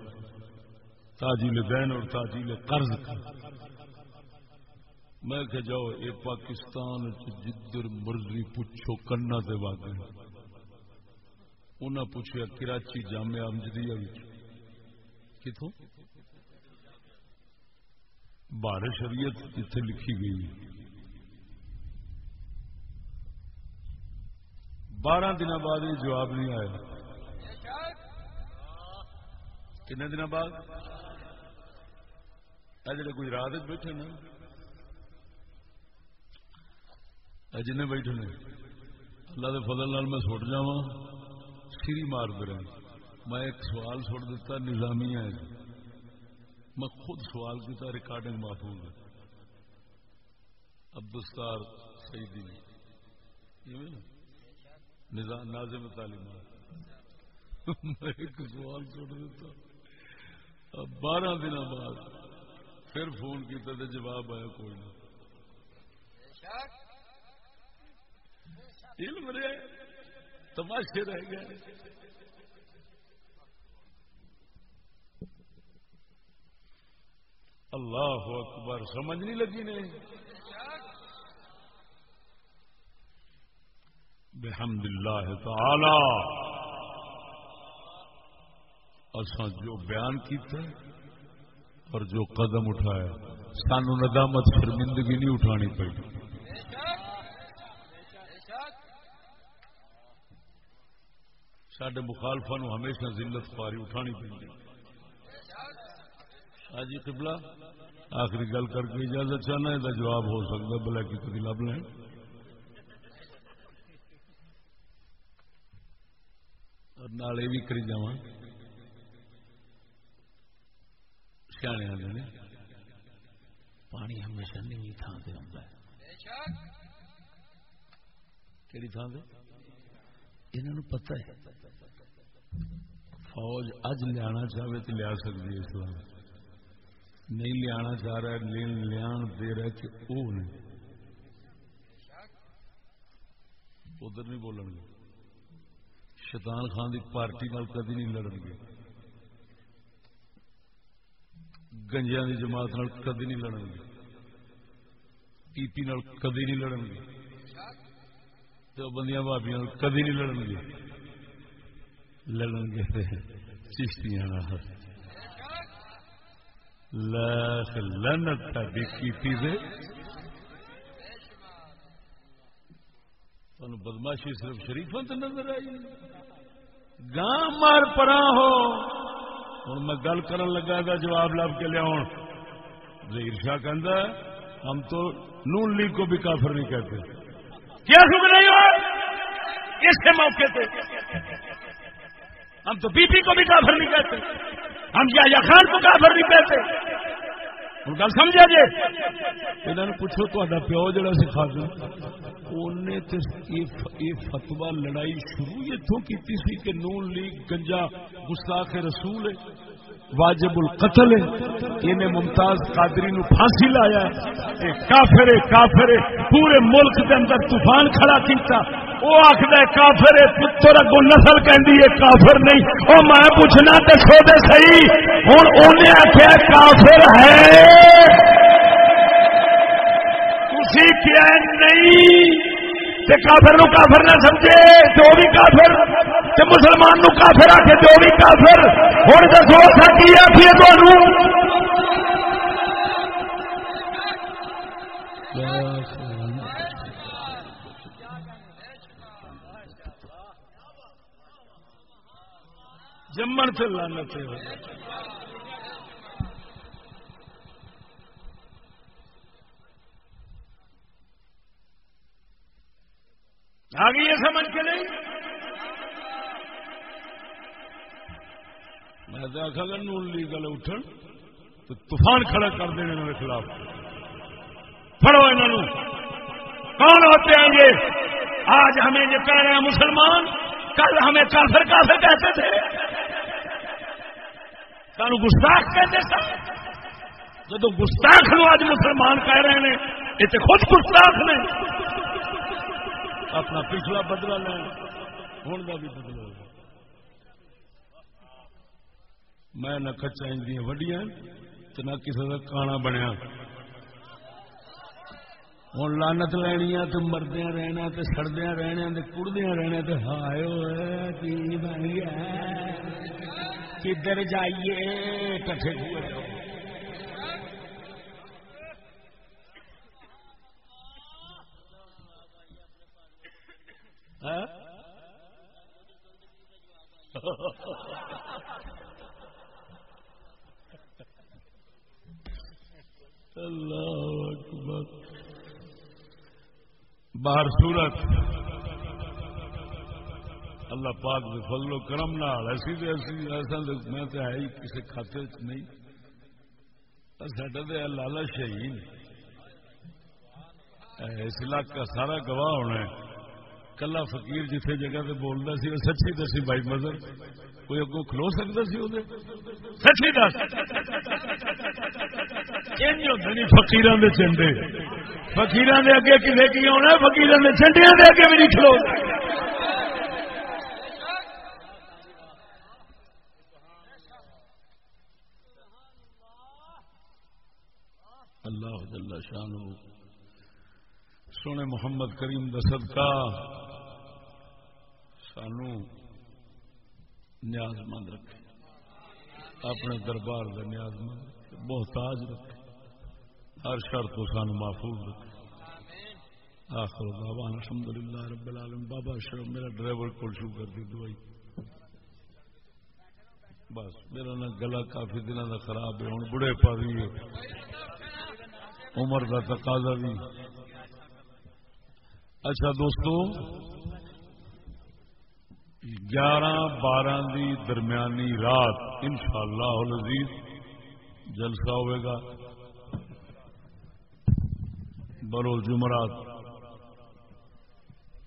تاجیل دین اور تاجیل قرض کا میں کہ جاؤ یہ پاکستان جدھر مرضی پوچھو، کنا دے واقع انہیں پوچھا کراچی جامعہ امجدیہ کتوں بار شریعت جتنے لکھی گئی۔ بارہ دن بعد یہ جواب نہیں آیا۔ کن دن بعد؟ جڑے کوئی رات بیٹھے نا جن بیٹھے نے اللہ کے فضل نال میں سٹ جا سری مار دے میں ایک سوال سٹ دیتا، نظامی ہے جی۔ میں خود سوال کیا ریکارڈنگ محفوظ ہے۔ عبدالستار سیدی نے ناظم تعلیمات میں ایک سوال چھوڑ دیتا۔ اب بارہ دن بعد پھر فون کیا تو جواب آیا کوئی نہ علم رہے، تماشے رہ گئے۔ اللہ اکبر، سمجھ نہیں لگی نہیں بحمد اللہ تعالی۔ اصا جو بیان کیتا اور جو قدم اٹھایا، سانو ندامت شرمندگی نہیں اٹھانی پڑی سڈے مخالفا ہمیشہ ذلت پاری اٹھانی پڑی حاجی قبلہ آخری گل کر کے اجازت چاہنا ہے جواب ہو سکتا بلا کی کبھی لب لیں۔ اور نالے بھی کری جا سیانے آدھے پانی ہمیشہ نیوی تھان سے آتا ہے۔ کہڑی تھان سے انہوں پتہ ہے۔ فوج اج لیا چاہے تو لیا سکتی ہے اسلام نہیں لیا چاہ رہا لیا دے رہا کہ وہ ادھر نہیں بولن گے۔ شیطان خان کی پارٹی نال کدی نہیں لڑن گے۔ گنجیا کی جماعت نال کدی نہیں لڑن گے۔ پی پی نال کدی نہیں لڑن گے۔ بندیاں بھابیا کدی نہیں لڑن گے۔ لڑن گے چشتیاں لاکھ لنت کی پی دے بدماشی صرف شریفوں سے نظر آئی گاں مار پرا ہو۔ ہوں میں گل کر لگا گا جواب لب کے لیا ظہیر شاہ کہ ہم تو نون لیگ کو بھی کافر نہیں کہتے۔ کیا سب نہیں ہو اس کے موقع پہ ہم تو بی پی کو بھی کافر نہیں کہتے۔ ہم یا خان کو کافر نہیں کہتے؟ ہوں گل سمجھا جی؟ انہوں پوچھو تا پیو جڑا سکھا دوں فتوا لڑائی شروع اتوں کی سی کہ نون لیگ گنجا گستاخ رسول ہے۔ واجب القتل ہے۔ انہیں ممتاز قادری نو پھانسی لایا ہے۔ کافر کافر پورے ملک کے اندر طوفان کھڑا کیتا۔ وہ آخر کافر پتر اگو نسل کہ کافر نہیں۔ وہ میں پوچھنا دسو دے سی ہوں انہیں آخیا کافر ہے۔ کیا نہیں؟ کافر نو کافر نہ سمجھے، تو بھی کافر۔ مسلمان نو کافر آ کے جو بھی کافر۔ ہوں دسو سکی آخیے تو جمن سے لانت آ گئی یہ سمجھ کے نہیں؟ میں تو آخا گا نون لیگل اٹھن تو طوفان کھڑا کر دینے میرے خلاف۔ پڑھو انہوں کون ہوتے ہیں یہ؟ آج ہمیں یہ کہہ رہے ہیں مسلمان، کل ہمیں کافر کافر کہتے تھے۔ سانو گستاخ کہتے تھے۔ جب گستاخ نو آج مسلمان کہہ رہے ہیں یہ تو خود گستاخ نے۔ اپنا پچھلا بدلا لین ہوں کا بھی بدلا لین میں نہ کچا دیا وڈیاں تو نہ کسی کا کانا بنیا۔ ہوں لانت لینی تو مردیا رہنا تو سڑدیا رہنا تو کڑدیا رہنا تو ہائے کی بن گیا کدھر جائیے کٹھے اللہ اکبر باہر سورت. اللہ پاک دے فضل و کرم نال، ایسی تو ایسی، ایسا میں تو ہے ہی کسی کھاتے نہیں۔ سڈا تو لالچ ہے اس علاقہ سارا گواہ ہونا ہے۔ کلا فقیر جتھے جگہ تے بولتا سی وہ سچی دسی بائی مدر۔ کوئی اگوں کھلو سکتا سی وہ سچی دس۔ نہیں فکیر چنڈے۔ فکیر اگے کسی کی آنا فکیر چنڈیا کے اگے بھی نہیں کھلو۔ اللہ جل شان سونے محمد کریم دسد کا سانو نیاز مند رکھے۔ اپنے دربار کا نیاز مند محتاج رکھے۔ ہر شرط کو سانو محفوظ رکھے۔ آخر بابا الحمد للہ رب العالم بابا شرف میرا ڈرائیور کو شو کر دی دوائی۔ بس، میرا نا گلا کافی دنوں کا خراب ہے ہوں بڑھے پا بھی عمر کا تقاضا بھی۔ اچھا دوستو گیارہ بارہ دی درمیانی رات ان شاء اللہ جلسہ ہوئے گا۔ بروز جمعرات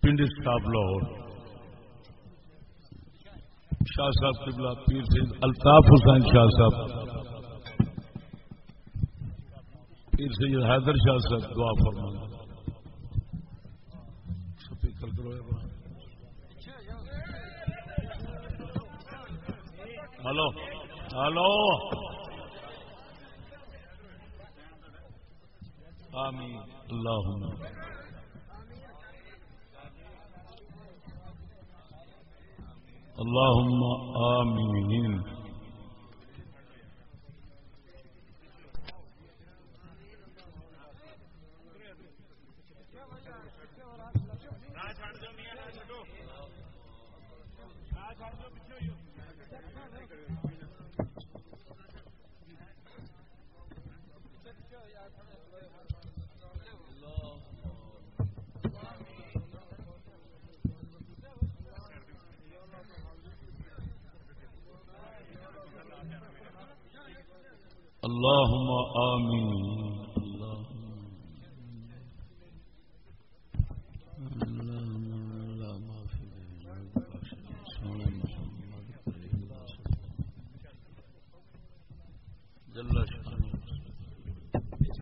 پنڈ اسٹاف لاہور۔ شاہ صاحب قبلہ پیر سید الطاف حسین شاہ صاحب۔ پیر سید حیدر شاہ صاحب دعا فرمانا سپیکر کرو ہلو ہلو۔ آمین۔ اللہم۔ اللهم آمين آمین۔